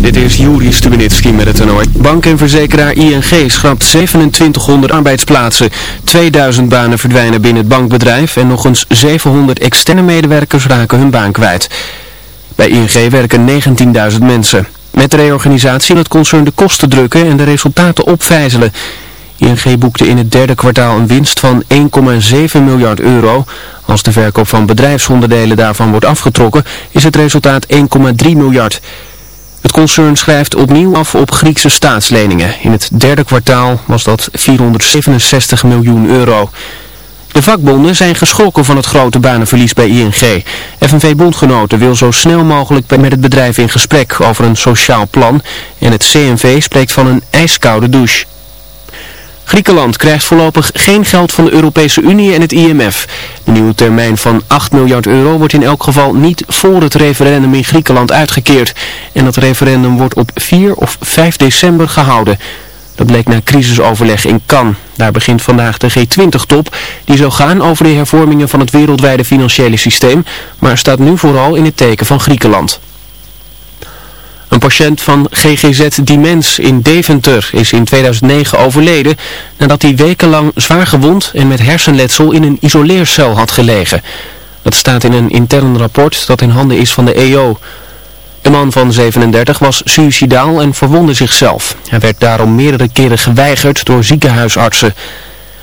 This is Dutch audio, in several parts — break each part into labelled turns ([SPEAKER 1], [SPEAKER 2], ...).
[SPEAKER 1] Dit is Juri Stubenitski met het toernooi. Bank en verzekeraar ING schrapt 2700 arbeidsplaatsen. 2000 banen verdwijnen binnen het bankbedrijf en nog eens 700 externe medewerkers raken hun baan kwijt. Bij ING werken 19.000 mensen. Met de reorganisatie wil het concern de kosten drukken en de resultaten opvijzelen. ING boekte in het derde kwartaal een winst van 1,7 miljard euro. Als de verkoop van bedrijfsonderdelen daarvan wordt afgetrokken, is het resultaat 1,3 miljard. Het concern schrijft opnieuw af op Griekse staatsleningen. In het derde kwartaal was dat 467 miljoen euro. De vakbonden zijn geschrokken van het grote banenverlies bij ING. FNV-bondgenoten wil zo snel mogelijk met het bedrijf in gesprek over een sociaal plan. En het CNV spreekt van een ijskoude douche. Griekenland krijgt voorlopig geen geld van de Europese Unie en het IMF. De nieuwe termijn van 8 miljard euro wordt in elk geval niet voor het referendum in Griekenland uitgekeerd. En dat referendum wordt op 4 of 5 december gehouden. Dat bleek na crisisoverleg in Cannes. Daar begint vandaag de G20-top. Die zou gaan over de hervormingen van het wereldwijde financiële systeem, maar staat nu vooral in het teken van Griekenland. Een patiënt van GGZ Dimens in Deventer is in 2009 overleden nadat hij wekenlang zwaar gewond en met hersenletsel in een isoleercel had gelegen. Dat staat in een intern rapport dat in handen is van de EO. De man van 37 was suicidaal en verwondde zichzelf. Hij werd daarom meerdere keren geweigerd door ziekenhuisartsen.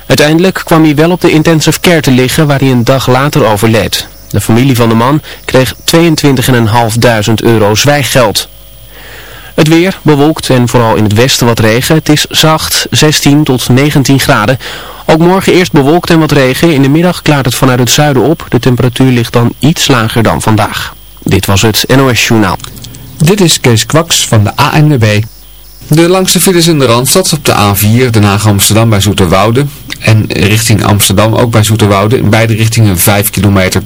[SPEAKER 1] Uiteindelijk kwam hij wel op de intensive care te liggen waar hij een dag later overleed. De familie van de man kreeg 22.500 euro zwijggeld. Het weer bewolkt en vooral in het westen wat regen. Het is zacht, 16 tot 19 graden. Ook morgen eerst bewolkt en wat regen. In de middag klaart het vanuit het zuiden op. De temperatuur ligt dan iets lager dan vandaag. Dit was het NOS Journaal.
[SPEAKER 2] Dit is Kees Kwaks van de ANWB. De langste files in de Randstad op de A4, Den Haag-Amsterdam bij Zoeterwoude. En richting Amsterdam ook bij Zoeterwoude. In beide richtingen 5 kilometer.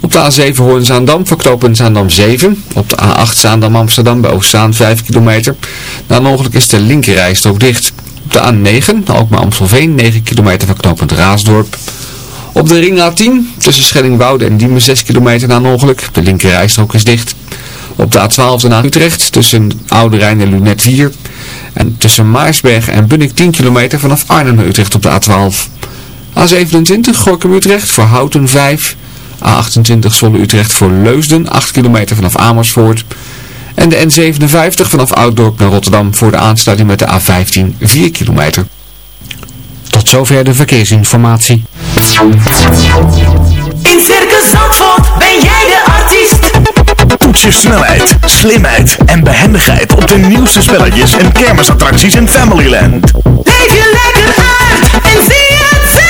[SPEAKER 2] Op de A7 Hoorn-Zaandam verknopen Zaandam 7. Op de A8 Zaandam-Amsterdam bij Oostzaan 5 kilometer. Na een is de linkerrijstrook dicht. Op de A9 Alkmaar-Amstelveen 9 kilometer verknopend Raasdorp. Op de ring A10 tussen Schellingwoude en Diemen 6 kilometer na een. De linkerrijstrook is dicht. Op de A12 naar Utrecht tussen Oude Rijn en Lunet 4. En tussen Maarsberg en Bunnik 10 kilometer vanaf Arnhem naar Utrecht op de A12. A27 Gorkum Utrecht voor Houten 5. A28 Zwolle-Utrecht voor Leusden, 8 kilometer vanaf Amersfoort. En de N57 vanaf Ouddorp naar Rotterdam voor de aansluiting met de A15, 4 kilometer. Tot zover de verkeersinformatie.
[SPEAKER 3] In Circus Zandvoort ben jij de artiest.
[SPEAKER 4] Toets je snelheid, slimheid en behendigheid op de nieuwste spelletjes en kermisattracties in Familyland.
[SPEAKER 3] Leef je lekker uit en zie het zelf.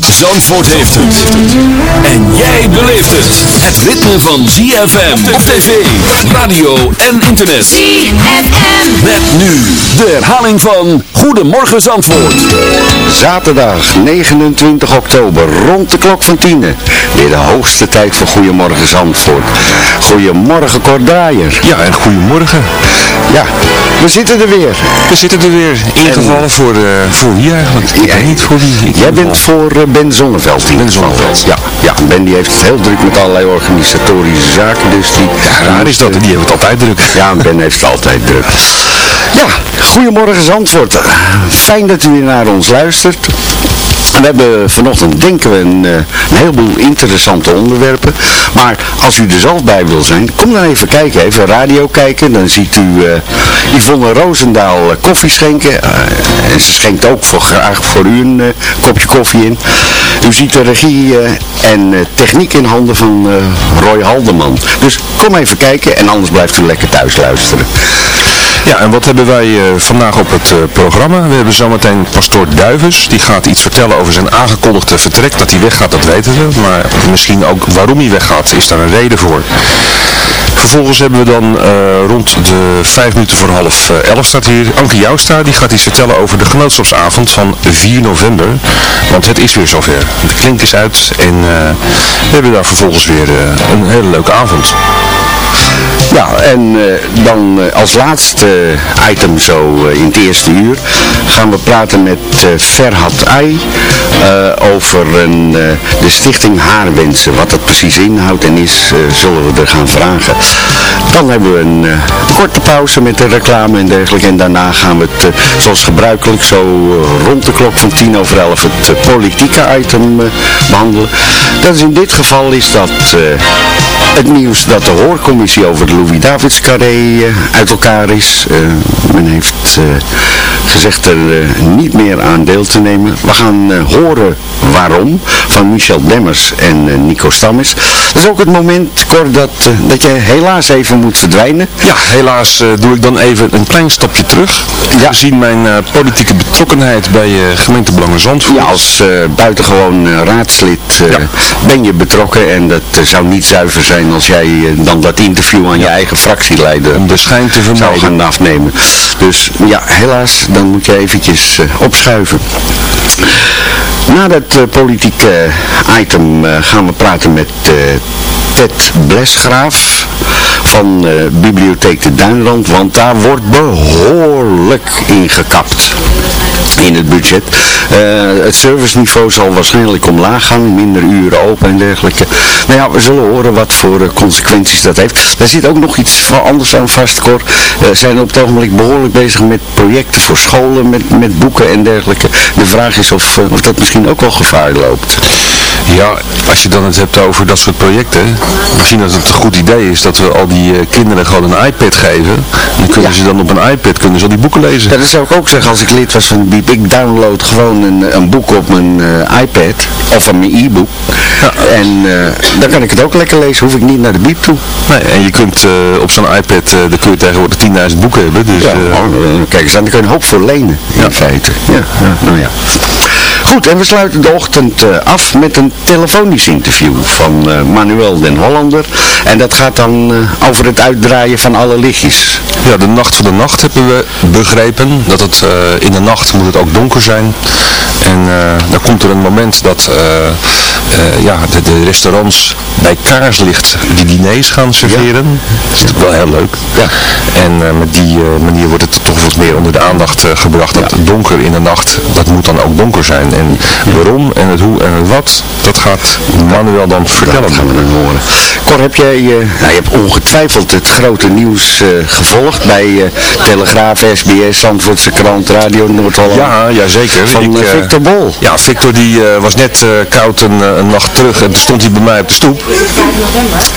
[SPEAKER 5] Zandvoort
[SPEAKER 4] heeft het. En jij beleeft het. Het ritme van ZFM op tv, radio en internet.
[SPEAKER 3] ZFM.
[SPEAKER 4] Met nu de herhaling van Goedemorgen Zandvoort.
[SPEAKER 6] Zaterdag 29 oktober rond de klok van 10. Weer de hoogste tijd voor Goedemorgen Zandvoort. Goedemorgen Kort Draaier.
[SPEAKER 7] Ja, en goedemorgen.
[SPEAKER 6] Ja, we zitten er weer.
[SPEAKER 7] We zitten er weer ingevallen voor, uh, voor wie eigenlijk? Ik weet niet voor wie.
[SPEAKER 6] Jij
[SPEAKER 7] ben
[SPEAKER 6] bent voor eh, Ben Zonneveld.
[SPEAKER 7] Ben. Zonneveld.
[SPEAKER 6] Ja, ja, Ben die heeft het heel druk met allerlei organisatorische zaken, dus die...
[SPEAKER 7] Ja, raar is dat, die hebben het altijd druk.
[SPEAKER 6] Ja, Ben heeft het altijd druk. Ja, goedemorgen Zandvoort. Fijn dat u weer naar ons luistert. We hebben vanochtend, denken we, een, eh, een heleboel interessante onderwerpen. Maar als u er zelf bij wil zijn, kom dan even kijken, even radio kijken. Dan ziet u uh, Yvonne Roosendaal eh, koffie schenken. en ze schenkt ook voor, graag voor u een kopje koffie in. U ziet de regie en techniek in handen van Roy Haldeman. Dus kom even kijken en anders blijft u lekker thuis luisteren.
[SPEAKER 7] Ja, en wat hebben wij uh, vandaag op het uh, programma? We hebben zometeen pastoor Duivens. Die gaat iets vertellen over zijn aangekondigde vertrek. Dat hij weggaat, dat weten we. Maar misschien ook waarom hij weggaat, is daar een reden voor. Vervolgens hebben we dan uh, rond de vijf minuten voor half elf staat hier Anke Joustra. Die gaat iets vertellen over de genootschapsavond van 4 november. Want het is weer zover. De klink is uit en we hebben daar vervolgens weer een hele leuke avond.
[SPEAKER 6] Ja, en uh, dan uh, als laatste item zo in het eerste uur gaan we praten met Ferhat Ay over een, de stichting Haarwensen. Wat dat precies inhoudt en is, zullen we er gaan vragen. Dan hebben we een, een, korte pauze met de reclame en dergelijke. En daarna gaan we het, zoals gebruikelijk, zo rond de klok van tien over elf het politieke item behandelen. Dat is in dit geval is dat het nieuws dat de hoorcommissie over de Louis Davids carré uh, uit elkaar is. Uh, men heeft uh, gezegd er niet meer aan deel te nemen. We gaan horen waarom van Michel Demmers en Nico Stammes. Dat is ook het moment, Cor, dat, dat je helaas even moet verdwijnen.
[SPEAKER 7] Ja, helaas doe ik dan even een klein stapje terug. Ja. Gezien mijn politieke betrokkenheid bij gemeente Belangen Zandvoort.
[SPEAKER 6] Ja, als buitengewoon raadslid ja. ben je betrokken en dat zou niet zuiver zijn als jij dan dat interview aan je eigen fractieleider
[SPEAKER 7] om de schijn te vermijden.
[SPEAKER 6] zou gaan afnemen. Dus ja, helaas, dan moet je eventjes uh, opschuiven. Na dat uh, politieke item uh, gaan we praten met Ted Blesgraaf van Bibliotheek de Duinland, want daar wordt behoorlijk ingekapt in het budget. Uh, het serviceniveau zal waarschijnlijk omlaag gaan, minder uren open en dergelijke. Nou ja, we zullen horen wat voor uh, consequenties dat heeft. Daar zit ook nog iets anders aan vast, Cor. Uh, zijn op het ogenblik behoorlijk bezig met projecten voor scholen, met, met boeken en dergelijke. De vraag is of, of dat misschien ook wel gevaar loopt.
[SPEAKER 7] Ja, als je dan het hebt over dat soort projecten, misschien dat het een goed idee is dat we al die uh, kinderen gewoon een iPad geven. Dan kunnen ja. ze dan op een iPad kunnen ze al die boeken lezen.
[SPEAKER 6] Ja, dat zou ik ook zeggen als ik lid was van Biep. Ik download gewoon een, een boek op mijn uh, iPad of op mijn e-book. Ja. En uh, dan kan ik het ook lekker lezen, hoef ik niet naar de Biep toe.
[SPEAKER 7] Nee, en je kunt op zo'n iPad, daar kun je tegenwoordig 10.000 boeken hebben. Dus,
[SPEAKER 6] ja, oh, kijk eens aan, daar kun je een hoop voor lenen, in ja. feite. Ja, nou ja. Goed, en we sluiten de ochtend af met een telefonisch interview van uh, Manuel den Hollander. En dat gaat dan uh, over het uitdraaien van alle lichtjes.
[SPEAKER 7] Ja, de nacht van de nacht hebben we begrepen. Dat het in de nacht moet het ook donker zijn. En dan komt er een moment dat ja, de, de, restaurants bij kaarslicht die diners gaan serveren. Ja. Dat is natuurlijk wel heel leuk. Ja. En met die manier wordt het toch wat meer onder de aandacht gebracht. Dat ja. donker in de nacht, dat moet dan ook donker zijn. En waarom en het hoe en het wat, dat gaat Manuel dan vertellen. Dat
[SPEAKER 6] gaan we dan horen. Cor, heb jij, uh, nou, je hebt ongetwijfeld het grote nieuws uh, gevolgd bij uh, Telegraaf, SBS, Zandvoortse krant, Radio Noord-Holland.
[SPEAKER 7] Ja, ja, zeker.
[SPEAKER 6] Van Ik, Victor Bol.
[SPEAKER 7] Ja, Victor die was net koud een, een, nacht terug en toen stond hij bij mij op de stoep.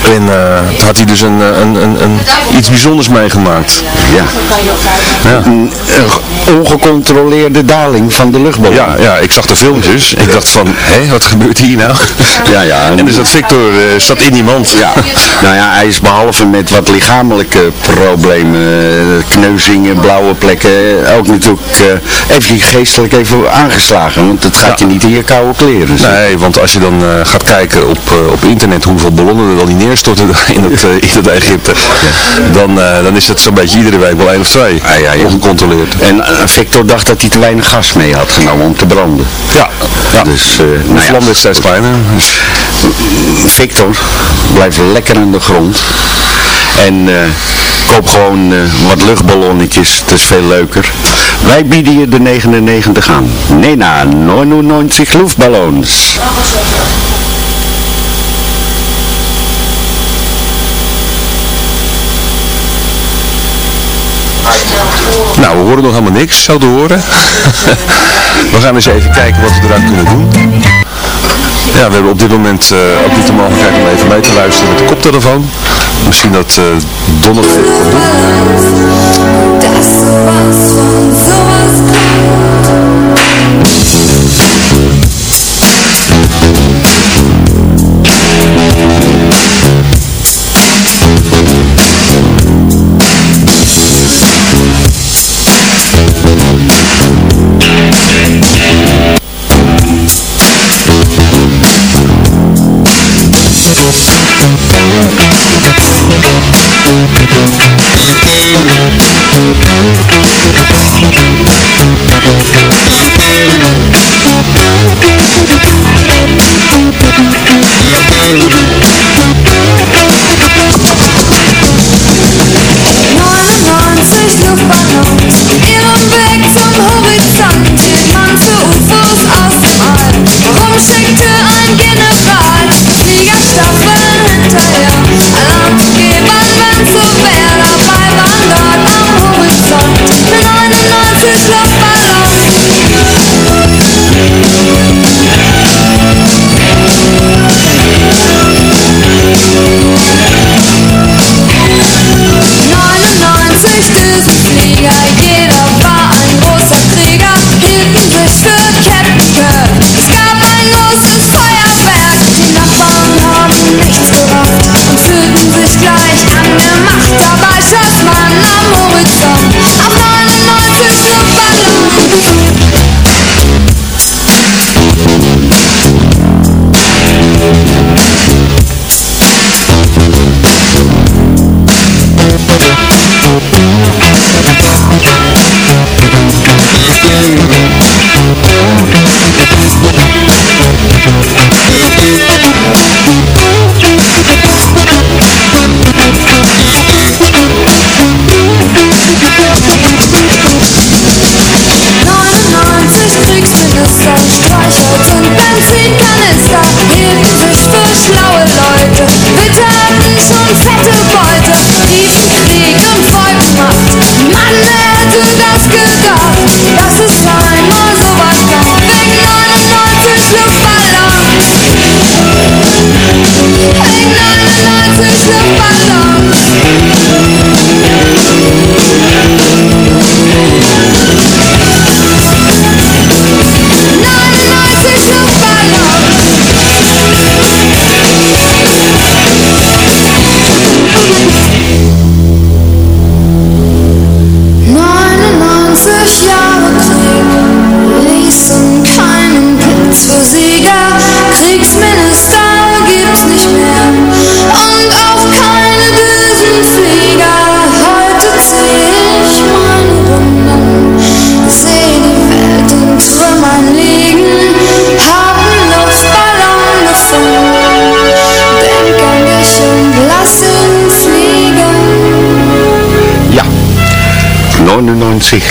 [SPEAKER 7] En toen had hij dus een, een, een, een, iets bijzonders meegemaakt.
[SPEAKER 6] Ja. ja. Een, ongecontroleerde daling van de luchtballon.
[SPEAKER 7] Ja, ja, ik zag de filmpjes. Ik dacht van, hé, wat gebeurt hier nou?
[SPEAKER 6] Ja, ja.
[SPEAKER 7] En, dus dat Victor uh, zat in die mand.
[SPEAKER 6] Ja. nou ja, hij is behalve met wat lichamelijke problemen, kneuzingen, blauwe plekken, ook natuurlijk uh, even geestelijk even aangeslagen. Want het gaat ja. je niet in je koude kleren.
[SPEAKER 7] Zo. Nee, want als je dan uh, gaat kijken op, op internet hoeveel ballonnen er dan niet neerstorten in het, in het Egypte, dan, dan is het zo'n beetje iedere week wel één of twee.
[SPEAKER 6] Ah, ja, ja,
[SPEAKER 7] ongecontroleerd.
[SPEAKER 6] En Victor dacht dat hij te weinig gas mee had genomen om te branden.
[SPEAKER 7] Ja, ja.
[SPEAKER 6] dus
[SPEAKER 7] de nou ja,
[SPEAKER 6] Victor blijft lekker aan de grond. En eh, koop gewoon eh, wat luchtballonnetjes, het is veel leuker. Wij bieden je de 99 aan. Nena, 99 luchtballons.
[SPEAKER 8] Nou, we horen nog helemaal niks, zo te horen. we gaan eens even kijken wat we eraan kunnen doen. Ja, we hebben op dit moment eh, ook niet de mogelijkheid om even mee te luisteren met de koptelefoon. Misschien dat uh, Don het even kan doen.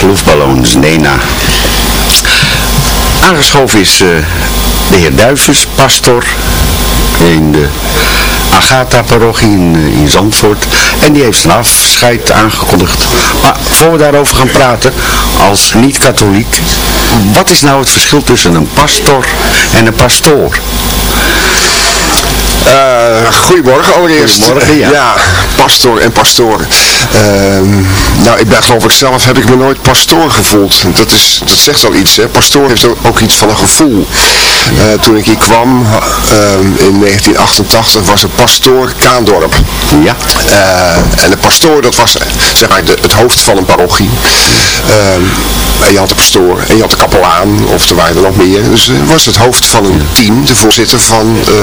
[SPEAKER 9] 99
[SPEAKER 6] luchtballons, Nena. Aangeschoven is eh, de heer Duivens, pastor in de Agatha-parochie in, eh, in Zandvoort. En die heeft een afscheid aangekondigd. Maar voor we daarover gaan praten, als niet-katholiek, wat is nou het verschil tussen een pastor en een pastoor?
[SPEAKER 10] Eh, goedemorgen allereerst.
[SPEAKER 6] Goedemorgen, ja.
[SPEAKER 10] pastor en pastoor. Ehm, nou, ik ben geloof ik zelf, heb ik me nooit pastoor gevoeld. Dat, is, dat zegt al iets, hè. Pastoor heeft ook iets van een gevoel. Eh, toen ik hier kwam, ehm, in 1988, was er pastoor Kaandorp.
[SPEAKER 6] Ja.
[SPEAKER 10] Eh, en de pastoor, dat was zeg maar de, het hoofd van een parochie. Ehm, en je had de pastoor en je had de kapelaan, of er waren er nog meer. Dus het was het hoofd van een team, de voorzitter van, eh,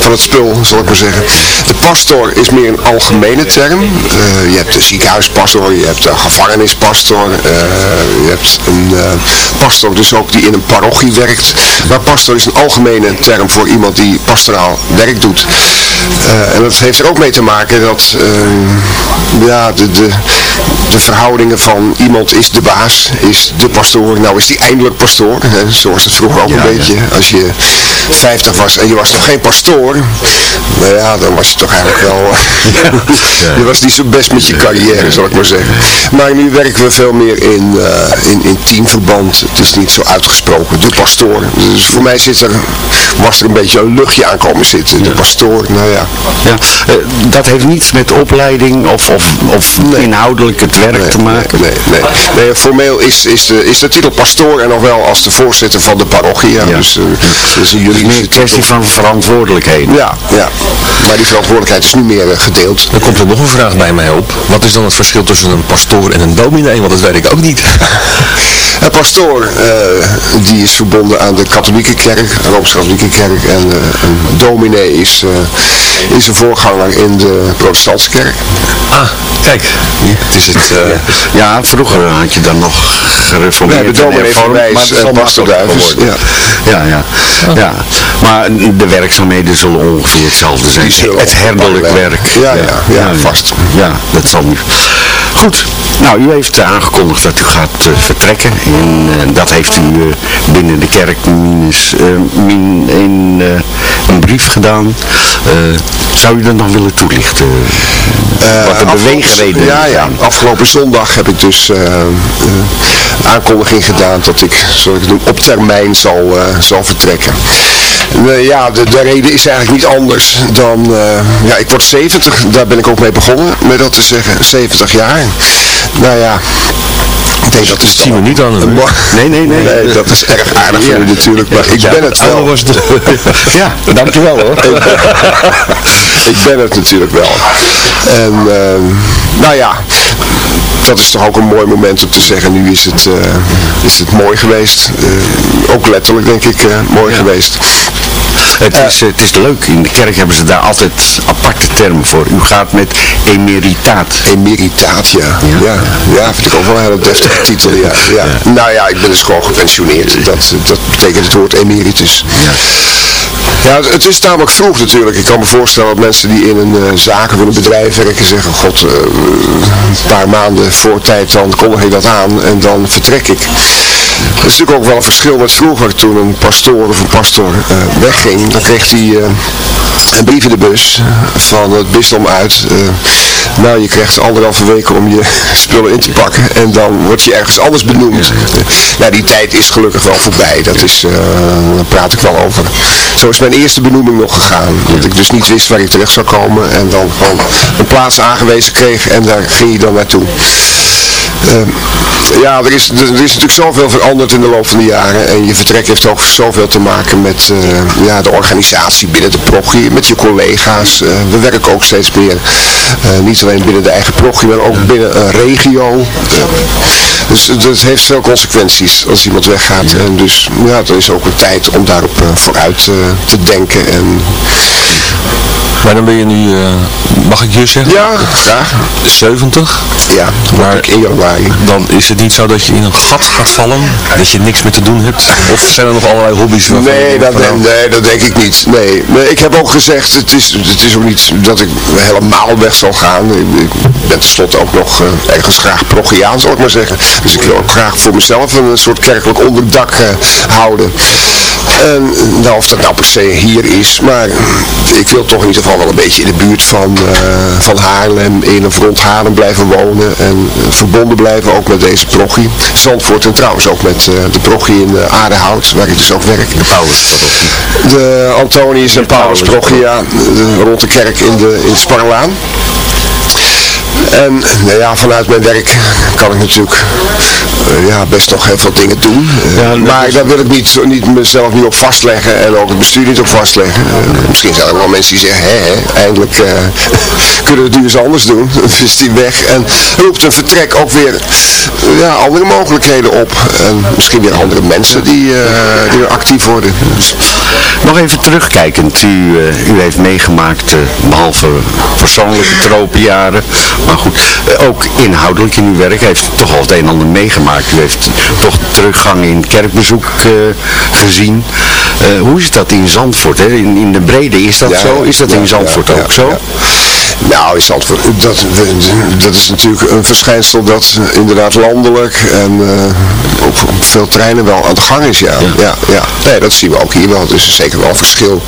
[SPEAKER 10] van het spul, zal ik maar zeggen. De pastor is meer een algemene term. Je hebt de ziekenhuispastor, je hebt de gevangenispastor, je hebt een pastor dus ook die in een parochie werkt. Maar pastor is een algemene term voor iemand die pastoraal werk doet. Eh, en dat heeft er ook mee te maken dat eh, ja, de, de, de verhoudingen van iemand is de baas, is de pastoor, nou is die eindelijk pastoor. Hè? Zo was het vroeger ook
[SPEAKER 6] Ja,
[SPEAKER 10] een
[SPEAKER 6] ja.
[SPEAKER 10] beetje. Als je 50 was en je was nog geen pastoor, nou ja, dan was je toch eigenlijk wel... je was niet zo best met je carrière, zal ik maar zeggen. Maar nu werken we veel meer in, eh, in, in teamverband. Het is niet zo uitgesproken, de pastoor. Dus voor mij zit er, was er een beetje een luchtje aan komen zitten. De pastoor, nou ja.
[SPEAKER 6] Ja, eh, dat heeft niets met opleiding of, of, of inhoudelijk het werk te maken.
[SPEAKER 10] Nee, nee, nee. formeel is, is, de, is de titel pastoor en nog wel als de voorzitter van de parochie. Ja. Dus eh, dat is een
[SPEAKER 6] Het is meer een kwestie van verantwoordelijkheden.
[SPEAKER 10] Ja, ja. Maar die verantwoordelijkheid is nu meer eh, gedeeld.
[SPEAKER 7] Dan komt er nog een vraag bij mij op. Wat is dan het verschil tussen een pastoor en een dominee? Want dat weet ik ook niet.
[SPEAKER 10] Een pastoor, eh, die is verbonden aan de katholieke kerk, de Rooms-Katholieke kerk. En eh, een dominee is, eh, is een voorganger in de protestantse kerk.
[SPEAKER 7] Ah, kijk. Het is het... eh,
[SPEAKER 6] Ja, vroeger had je dan nog gereformeerd
[SPEAKER 10] Nee, de dominee
[SPEAKER 6] en hervormd,
[SPEAKER 10] Verwijs
[SPEAKER 6] maar het is al
[SPEAKER 10] Pastor Duivens,
[SPEAKER 6] geworden. Ja, ja, ja. Maar de werkzaamheden zullen ongeveer hetzelfde zijn. Het herderlijk werk.
[SPEAKER 10] Ja, ja, ja, vast.
[SPEAKER 6] Ja, dat zal niet. Goed, nou u heeft aangekondigd dat u gaat eh, vertrekken. En eh, dat heeft u eh, binnen de kerk min, in een brief gedaan. Zou u dat nog willen toelichten?
[SPEAKER 10] Eh,
[SPEAKER 6] Wat de beweegredenen
[SPEAKER 10] Ja, ja. Afgelopen zondag heb ik dus eh, eh, aankondiging gedaan dat ik, zoals ik het noem, op termijn zal, eh, zal vertrekken. Eh, ja, de, de reden is eigenlijk niet anders dan, eh, ja, ik word 70, daar ben ik ook mee begonnen, met dat te zeggen, 70 jaar. Nou ja, ik denk dat is
[SPEAKER 7] zien we niet aan
[SPEAKER 6] Nee, nee, nee.
[SPEAKER 10] Nee, dat is erg aardig van u natuurlijk, maar ik
[SPEAKER 6] Ja,
[SPEAKER 10] ben het wel.
[SPEAKER 7] was het.
[SPEAKER 6] Ja, dankjewel hoor.
[SPEAKER 10] ik ben het natuurlijk wel. En ehm, nou ja, dat is toch ook een mooi moment om te zeggen, nu is het, eh, is het mooi geweest. Eh, ook letterlijk denk ik eh, mooi geweest.
[SPEAKER 6] Het is, het is leuk, in de kerk hebben ze daar altijd aparte termen voor. U gaat met emeritaat.
[SPEAKER 10] Emeritaat, ja. ja. Ja, vind ik ook wel een hele deftige titel, ja. ja. Nou ja, ik ben dus gewoon gepensioneerd. Dat, dat betekent het woord emeritus. Ja, het, het is namelijk vroeg natuurlijk. Ik kan me voorstellen dat mensen die in een eh, zaak of een bedrijf werken zeggen, god, eh, een paar maanden voor tijd dan kondig ik dat aan en dan vertrek ik. Dat is natuurlijk ook wel een verschil met vroeger toen een pastoor of een pastor eh, wegging. Dan kreeg hij een brief in de bus van het bisdom uit. Nou, je krijgt anderhalve weken om je spullen in te pakken en dan word je ergens anders benoemd. Nou, die tijd is gelukkig wel voorbij. Dat is, eh, daar praat ik wel over. Zo is mijn eerste benoeming nog gegaan. Dat ik dus niet wist waar ik terecht zou komen en dan gewoon een plaats aangewezen kreeg en daar ging je dan naartoe. Ja, er is, er, is natuurlijk zoveel veranderd in de loop van de jaren. En je vertrek heeft ook zoveel te maken met eh, ja, de organisatie binnen de prochie, met je collega's. Eh, we werken ook steeds meer, eh, niet alleen binnen de eigen prochie, maar ook binnen een regio. Dus dat heeft veel consequenties als iemand weggaat. En dus ja, er is ook een tijd om daarop vooruit te denken. En,
[SPEAKER 7] Maar dan ben je nu, eh, mag ik je zeggen?
[SPEAKER 10] ja, graag.
[SPEAKER 7] 70.
[SPEAKER 10] Ja,
[SPEAKER 7] Maar-
[SPEAKER 10] maar in januari.
[SPEAKER 7] Dan is het niet zo dat je in een gat gaat vallen. Dat je niks meer te doen hebt. Of zijn er nog allerlei hobby's
[SPEAKER 10] Nee dat,
[SPEAKER 7] van, nou,
[SPEAKER 10] nee, dat denk ik niet. Nee. nee ik heb ook gezegd, het is, het is ook niet dat ik helemaal weg zal gaan. Ik, ik ben tenslotte ook nog eh, ergens graag progiaan, zal ik maar zeggen. Dus ik wil ook graag voor mezelf een soort kerkelijk onderdak eh, houden. En, nou, of dat nou per se hier is, maar ik wil toch in ieder geval wel een beetje in de buurt van, eh, van Haarlem, in of rond Haarlem blijven wonen en eh, verbonden blijven ook met deze prochie. Zandvoort en trouwens ook met eh, de prochie in Aardehout, waar ik dus ook werk. De
[SPEAKER 6] Paulusparochie.
[SPEAKER 10] De Antonius en Paulus prochie, ja, de- rond de kerk in de, in de Sparrelaan. En nou ja, vanuit mijn werk kan ik natuurlijk eh, ja, best nog heel veel dingen doen. Eh, maar daar wil ik niet, niet mezelf niet op vastleggen en ook het bestuur niet op vastleggen. Eh, misschien zijn er wel mensen die zeggen, hè, hè eindelijk kunnen we het nu eens anders doen. Dan is die weg en roept een vertrek ook weer ja, andere mogelijkheden op. En misschien weer andere mensen die, die actief worden. Dus,
[SPEAKER 6] Nog even terugkijkend, u, eh, u heeft meegemaakt, eh, behalve persoonlijke tropenjaren, maar goed, eh, ook inhoudelijk in uw werk heeft u toch al het een en ander meegemaakt. U heeft toch teruggang in kerkbezoek gezien. Hoe is dat in Zandvoort? Hè? In, in de brede is dat
[SPEAKER 10] Ja,
[SPEAKER 6] zo? Is dat
[SPEAKER 10] ja,
[SPEAKER 6] in Zandvoort
[SPEAKER 10] ja,
[SPEAKER 6] ook zo?
[SPEAKER 10] Nou, in Zandvoort, dat, dat is natuurlijk een verschijnsel dat inderdaad landelijk en eh, op, op veel treinen wel aan de gang is, ja. ja. Ja, Nee, dat zien we ook hier wel. Dus er is zeker wel een verschil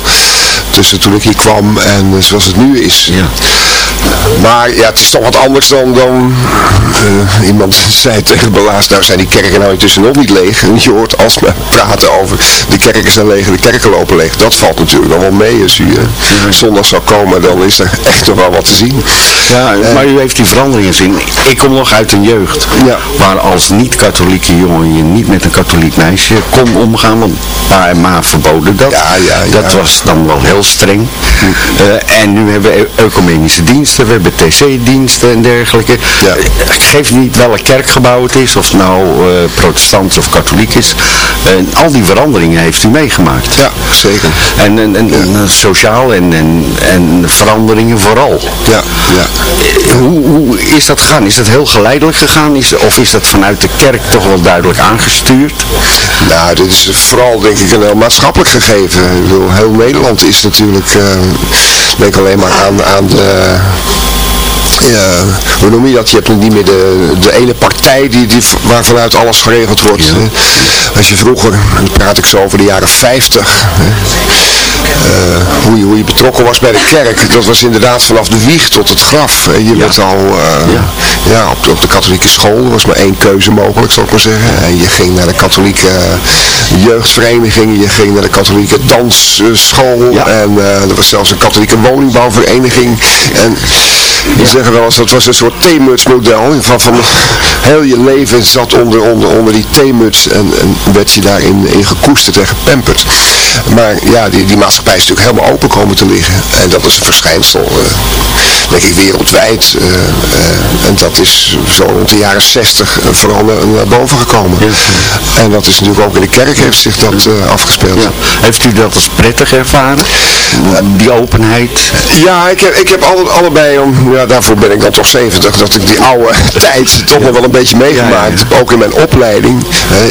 [SPEAKER 10] tussen toen ik hier kwam en eh, zoals het nu is.
[SPEAKER 6] Ja.
[SPEAKER 10] Maar ja, het is toch wat anders dan, dan eh, iemand zei tegen belaas, nou zijn die kerken nou intussen nog niet leeg. En je hoort alsmaar praten over de kerken zijn leeg de kerken lopen leeg. Dat valt natuurlijk dan wel mee als u uh, zondag zou komen, dan is er echt nog wel wat te zien.
[SPEAKER 6] Ja, maar u heeft die veranderingen gezien. Ik kom nog uit een jeugd
[SPEAKER 10] Ja.
[SPEAKER 6] waar als niet-katholieke jongen je niet met een katholiek meisje kon omgaan, want pa en ma verboden dat.
[SPEAKER 10] Ja, ja, ja.
[SPEAKER 6] Dat was dan wel heel streng. Eh, en nu hebben we ecumenische diensten, we hebben TC-diensten en dergelijke.
[SPEAKER 10] Ja.
[SPEAKER 6] Eh, geeft niet welk kerkgebouw het is, of het nou eh, protestant of katholiek is. En al die veranderingen heeft u meegemaakt.
[SPEAKER 10] Ja, zeker.
[SPEAKER 6] En, en, en, en sociaal en, en, en veranderingen vooral.
[SPEAKER 10] Ja, ja.
[SPEAKER 6] Eh, Hoe, hoe is dat gegaan? Is dat heel geleidelijk gegaan? Is, of is dat vanuit de kerk toch wel duidelijk aangestuurd?
[SPEAKER 10] Nou, dit is vooral denk ik een heel maatschappelijk gegeven. Ik bedoel, heel Nederland is natuurlijk, eh denk alleen maar aan, aan de... Ja, hoe noem je dat? Je hebt niet meer de, de ene partij die, die, waar vanuit alles geregeld wordt. Als je vroeger, dan praat ik zo over de jaren 50, hè, eh, hoe, je, hoe je betrokken was bij de kerk, dat was inderdaad vanaf de wieg tot het graf. Je werd al eh, ja. op, de, op de katholieke school, er was maar één keuze mogelijk, zou ik maar zeggen. En je ging naar de katholieke eh, jeugdvereniging, je ging naar de katholieke dansschool
[SPEAKER 6] Ja.
[SPEAKER 10] en er was zelfs een katholieke woningbouwvereniging. En die zeggen wel eens, dat was een soort theemutsmodel, van, van heel je leven zat onder, onder, onder die theemuts en, en werd je daarin in gekoesterd en gepamperd. Maar ja, die, die maatschappij is natuurlijk helemaal open komen te liggen. En dat is een verschijnsel, eh, denk ik, wereldwijd. eh, eh, en dat is zo rond de jaren 60 vooral naar, boven gekomen. En dat is natuurlijk ook in de kerk heeft zich dat eh, afgespeeld.
[SPEAKER 6] Ja. Heeft u dat als prettig ervaren? Die openheid?
[SPEAKER 10] Ja, ik heb, ik heb alle, allebei, om, ja, daarvoor ben ik dan toch 70, dat ik die oude tijd toch nog wel een beetje meegemaakt. Ook in mijn opleiding.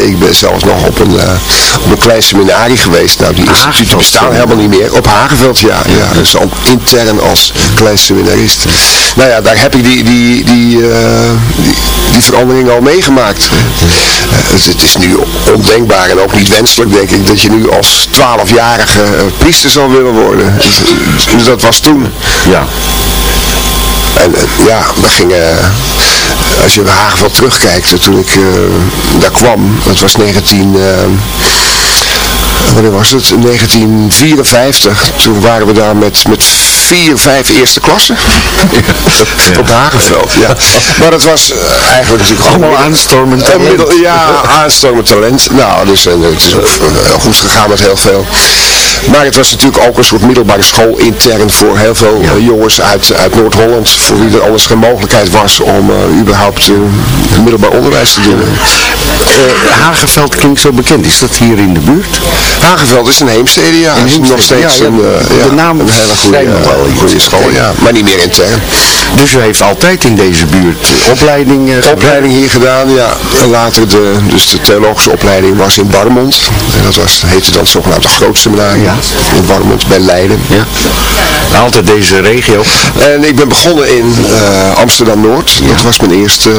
[SPEAKER 10] Ik ben zelfs nog op een, eh, op een klein seminarie geweest. Nou, die
[SPEAKER 6] Hageveld,
[SPEAKER 10] bestaan helemaal niet meer. Op Hageveld, ja. ja dus al intern als klein seminarist. Nou ja, daar heb ik die, die, die, eh, die, die verandering al meegemaakt. Eh, het, het is nu ondenkbaar en ook niet wenselijk, denk ik, dat je nu als 12-jarige eh, priester zou willen worden. Dus dat was toen.
[SPEAKER 6] Ja.
[SPEAKER 10] En ja, we gingen, als je naar Hageveld terugkijkt, toen ik daar kwam, dat was 19, eh, wanneer was het? 1954. Toen waren we daar met, met vier, vijf eerste klassen. Op Hageveld, ja. Maar dat was eh, eigenlijk natuurlijk.
[SPEAKER 6] Allemaal aanstormend talent.
[SPEAKER 10] middel- ja, aanstormend talent. Nou, dus eh, het is ook eh, goed gegaan met heel veel. Maar het was natuurlijk ook een soort middelbare school intern voor heel veel eh, jongens uit, uit Noord-Holland. Voor wie er anders geen mogelijkheid was om eh, überhaupt eh, middelbaar onderwijs te doen.
[SPEAKER 6] Eh, Hageveld klinkt zo bekend. Is dat hier in de buurt?
[SPEAKER 10] Hageveld is een Heemstede, ja.
[SPEAKER 6] Een
[SPEAKER 10] is nog steeds
[SPEAKER 6] ja, ja.
[SPEAKER 10] een, ja,
[SPEAKER 6] De naam
[SPEAKER 10] een hele goede, goede school, ja. Maar niet meer intern.
[SPEAKER 6] Dus u heeft altijd in deze buurt opleiding gedaan?
[SPEAKER 10] Opleiding hier gedaan, ja. En later de, dus de theologische opleiding was in Barmond. En dat was, heette dan het zogenaamde grootseminarie.
[SPEAKER 6] Ja.
[SPEAKER 10] In Barmond, bij Leiden.
[SPEAKER 6] Ja. Altijd deze regio.
[SPEAKER 10] En ik ben begonnen in eh, Amsterdam-Noord. Dat was mijn eerste,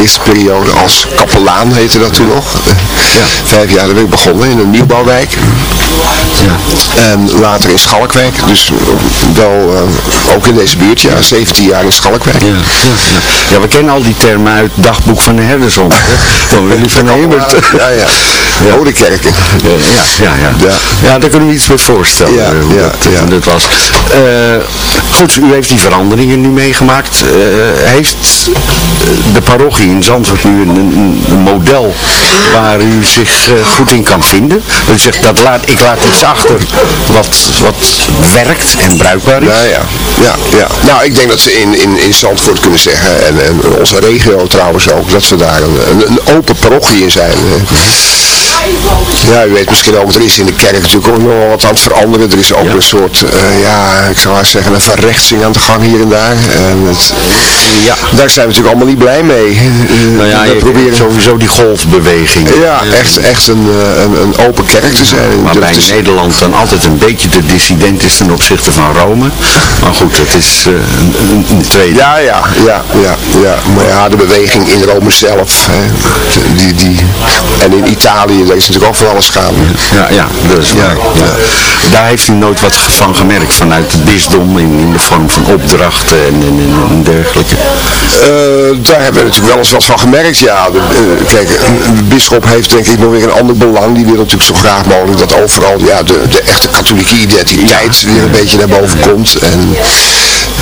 [SPEAKER 10] eerste periode als kapelaan, heette dat toen nog. Eh, Vijf jaar ben ik begonnen in een nieuwbouwwijk. En later in Schalkwijk. Dus wel eh, ook in deze buurt, ja. 17 jaar in Schalkwijk.
[SPEAKER 6] Ja, ja, ja. ja, we kennen al die termen uit het dagboek van de Herderson. hè. Van Willy van Hemert.
[SPEAKER 10] Ja, ja. Rode kerken.
[SPEAKER 6] Ja, ja, ja.
[SPEAKER 10] Ja.
[SPEAKER 6] Ja, daar kunnen we iets bij voorstellen.
[SPEAKER 10] Ja,
[SPEAKER 6] eh, hoe
[SPEAKER 10] ja,
[SPEAKER 6] dat,
[SPEAKER 10] ja.
[SPEAKER 6] dat was. Eh, goed, u heeft die veranderingen nu meegemaakt. Eh, heeft eh, de parochie in Zandvoort nu een, een, model waar u zich eh, goed in kan vinden? Dat u zegt, dat laat, ik laat iets achter wat, wat werkt en bruikbaar is.
[SPEAKER 10] Ja, ja, ja, ja. Nou, ik denk dat ze in, in, in Zandvoort kunnen zeggen, en, en onze regio trouwens ook, dat we daar een, een, een open parochie in zijn. Ja, u weet misschien ook, er is in de kerk natuurlijk ook nog wat aan het veranderen. Er is ook een soort, eh, ja, ik zou maar zeggen, een verrechtsing aan de gang hier en daar. En het,
[SPEAKER 6] Ja.
[SPEAKER 10] daar zijn we natuurlijk allemaal niet blij mee. Eh,
[SPEAKER 6] Nou ja,
[SPEAKER 10] we proberen
[SPEAKER 6] sowieso die golfbeweging.
[SPEAKER 10] ja, echt, echt een, eh, een, een open kerk te zijn.
[SPEAKER 6] Waarbij
[SPEAKER 10] Dat is-
[SPEAKER 6] Nederland dan altijd een beetje de dissident is ten opzichte van Rome. Maar goed, dat is een, tweede.
[SPEAKER 10] Ja, ja, ja, ja, ja. Maar ja, de beweging in Rome zelf, hè, die, die, en in Italië, daar is natuurlijk ook van alles.
[SPEAKER 6] Ja, ja, waar.
[SPEAKER 10] Ja,
[SPEAKER 6] Ja. Daar heeft u nooit wat van gemerkt vanuit het bisdom in, in de vorm van opdrachten en, en, dergelijke.
[SPEAKER 10] Eh, daar hebben we natuurlijk wel eens wat van gemerkt, ja. De, eh, kijk, een, een bisschop heeft denk ik nog weer een ander belang. Die wil natuurlijk zo graag mogelijk dat overal ja, de, de echte katholieke identiteit weer een beetje naar boven komt. En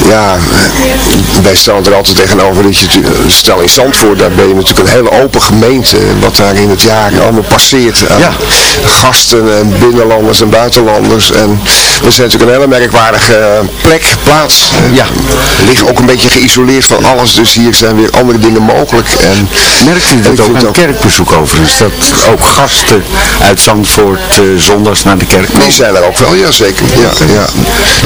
[SPEAKER 10] ja, eh, wij stellen er altijd tegenover dat je, stel in Zandvoort, daar ben je natuurlijk een hele open gemeente. Wat daar in het jaar allemaal passeert aan
[SPEAKER 6] Ja.
[SPEAKER 10] Gasten en binnenlanders en buitenlanders. En we zijn natuurlijk een hele merkwaardige plek, plaats.
[SPEAKER 6] Ja.
[SPEAKER 10] Liggen ook een beetje geïsoleerd van alles, dus hier zijn weer andere dingen mogelijk. En
[SPEAKER 6] Merkt u dat ook
[SPEAKER 10] vind
[SPEAKER 6] aan kerkbezoek overigens? Dat ook gasten uit Zandvoort eh, zondags naar de kerk
[SPEAKER 10] Die
[SPEAKER 6] komen?
[SPEAKER 10] zijn er ook wel, ja zeker. Ja, ja.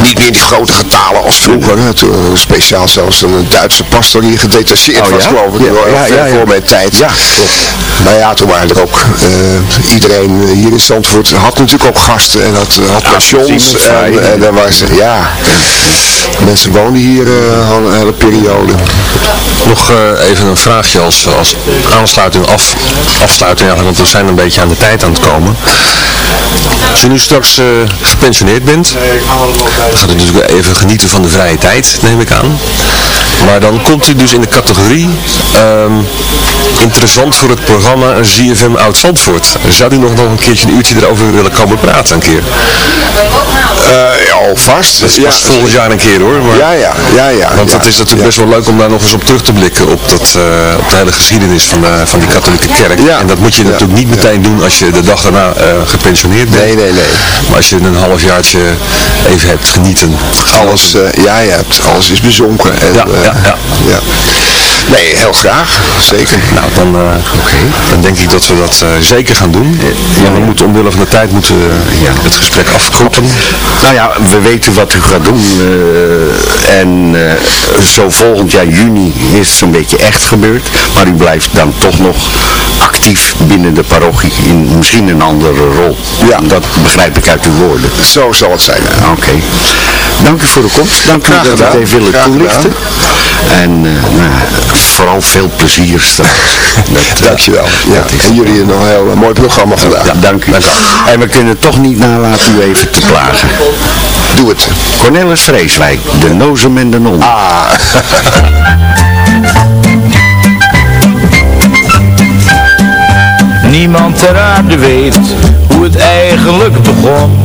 [SPEAKER 10] Niet meer die grote getalen als vroeger. hè. Toen er speciaal zelfs een Duitse pastor hier gedetacheerd
[SPEAKER 6] Oh,
[SPEAKER 10] was,
[SPEAKER 6] ja?
[SPEAKER 10] geloof ik.
[SPEAKER 6] Ja, ja,
[SPEAKER 10] ver
[SPEAKER 6] ja, ja.
[SPEAKER 10] voor mijn tijd.
[SPEAKER 6] Ja, klopt.
[SPEAKER 10] Maar ja, toen waren er ook eh, iedereen eh, hier in Zandvoort had natuurlijk ook gasten en had, had pensions.
[SPEAKER 6] voorzieningsvrij.
[SPEAKER 10] En, en dan was ja, mensen woonden hier eh, al een hele periode.
[SPEAKER 7] Nog eh, even een vraagje als, als aansluiting, af, afsluiting eigenlijk, want we zijn een beetje aan de tijd aan het komen. Als u nu straks gepensioneerd bent, dan gaat u natuurlijk even genieten van de vrije tijd, neem ik aan. Maar dan komt u dus in de categorie ehm, interessant voor het programma ZFM Oud-Zandvoort. Zou u nog, nog een keertje een uurtje erover willen komen praten een keer?
[SPEAKER 10] Eh, ja, alvast.
[SPEAKER 7] Dat is pas volgend jaar een keer hoor. Maar...
[SPEAKER 10] Ja, ja, ja, ja.
[SPEAKER 7] Want
[SPEAKER 10] ja,
[SPEAKER 7] het is natuurlijk
[SPEAKER 10] ja.
[SPEAKER 7] best wel leuk om daar nog eens op terug te blikken op, dat, eh, op de hele geschiedenis van, de, van die katholieke kerk.
[SPEAKER 10] Ja.
[SPEAKER 7] En dat moet je
[SPEAKER 10] Ja.
[SPEAKER 7] natuurlijk niet meteen doen als je de dag daarna eh, gepensioneerd bent.
[SPEAKER 10] Nee, nee, nee.
[SPEAKER 7] Maar als je een halfjaartje even hebt genieten.
[SPEAKER 10] Alles, eh, ja, ja, het- alles is bezonken. En,
[SPEAKER 7] Ja,
[SPEAKER 10] eh,
[SPEAKER 7] ja, ja.
[SPEAKER 10] ja. Nee, heel graag. Zeker.
[SPEAKER 7] Nou, dan, eh, dan denk ik dat we dat eh, zeker gaan doen. Ja, we moeten omwille van de tijd moeten we het gesprek afkroppen.
[SPEAKER 6] Nou ja, we weten wat u gaat doen. eh, en eh, zo volgend jaar juni is het zo'n beetje echt gebeurd. Maar u blijft dan toch nog actief binnen de parochie in misschien een andere rol.
[SPEAKER 10] Ja.
[SPEAKER 6] Dat begrijp ik uit uw woorden.
[SPEAKER 10] Zo zal het zijn.
[SPEAKER 6] Oké. Dank u voor de komst. Dank u dat u het even willen toelichten. En eh, nou, vooral veel plezier straks. Dat, eh,
[SPEAKER 10] Dankjewel. Ja. En jullie nog een heel eh, mooi programma vandaag.
[SPEAKER 6] Ja, dank u. En we kunnen toch niet nalaten u even te plagen.
[SPEAKER 10] Doe het.
[SPEAKER 6] Cornelis Vreeswijk, de nozem en de non.
[SPEAKER 10] Ah.
[SPEAKER 11] Niemand ter aarde weet hoe het eigenlijk begon.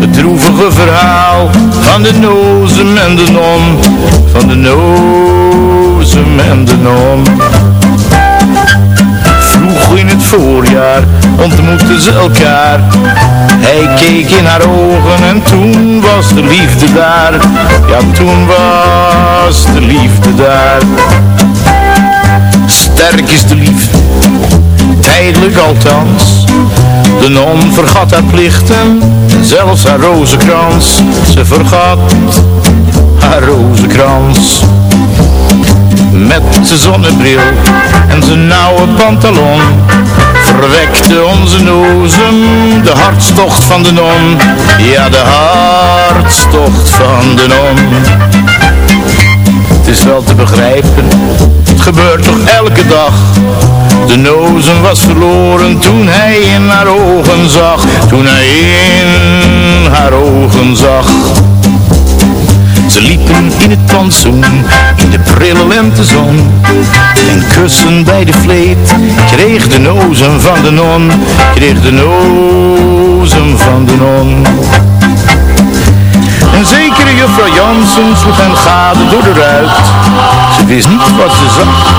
[SPEAKER 11] Het droevige verhaal van de nozem en de non. Van de nozem en de non. Vroeg in het voorjaar ontmoetten ze elkaar. Hij keek in haar ogen en toen was de liefde daar. Ja, toen was de liefde daar. Sterk is de liefde tijdelijk althans. De non vergat haar plichten, en zelfs haar rozenkrans. Ze vergat haar rozenkrans. Met zijn zonnebril en zijn nauwe pantalon verwekte onze nozem de hartstocht van de non. Ja, de hartstocht van de non. Het is wel te begrijpen, het gebeurt toch elke dag. De nozem was verloren toen hij in haar ogen zag. Toen hij in haar ogen zag. Ze liepen in het plantsoen, in de prille lentezon. En kussen bij de vleet, kreeg de nozem van de non. Kreeg de nozem van de non. Een zekere juffrouw Jansen sloeg hen gade door de ruit. Ze wist niet wat ze zag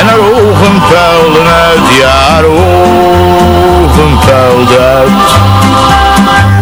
[SPEAKER 11] en haar ogen puilden uit. Ja, haar ogen puilden uit.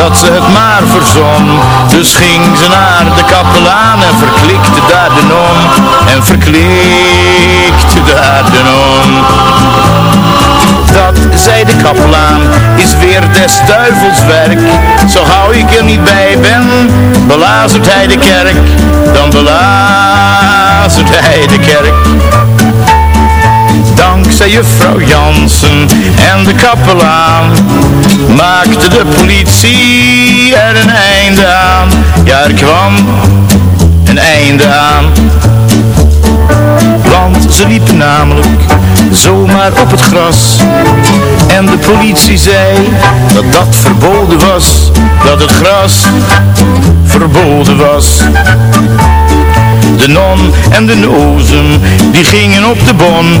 [SPEAKER 11] dat ze het maar verzon. Dus ging ze naar de kapelaan en verklikte daar de non. En verklikte daar de non. Dat, zei de kapelaan, is weer des duivels werk. Zo gauw ik er niet bij ben, belazert hij de kerk. Dan belazert hij de kerk. Juffrouw Jansen en de kapelaan. Maakte de politie er een einde aan. Ja, er kwam een einde aan. Want ze liepen namelijk zomaar op het gras. En de politie zei dat dat verboden was. Dat het gras verboden was. De non en de nozem, die gingen op de bon.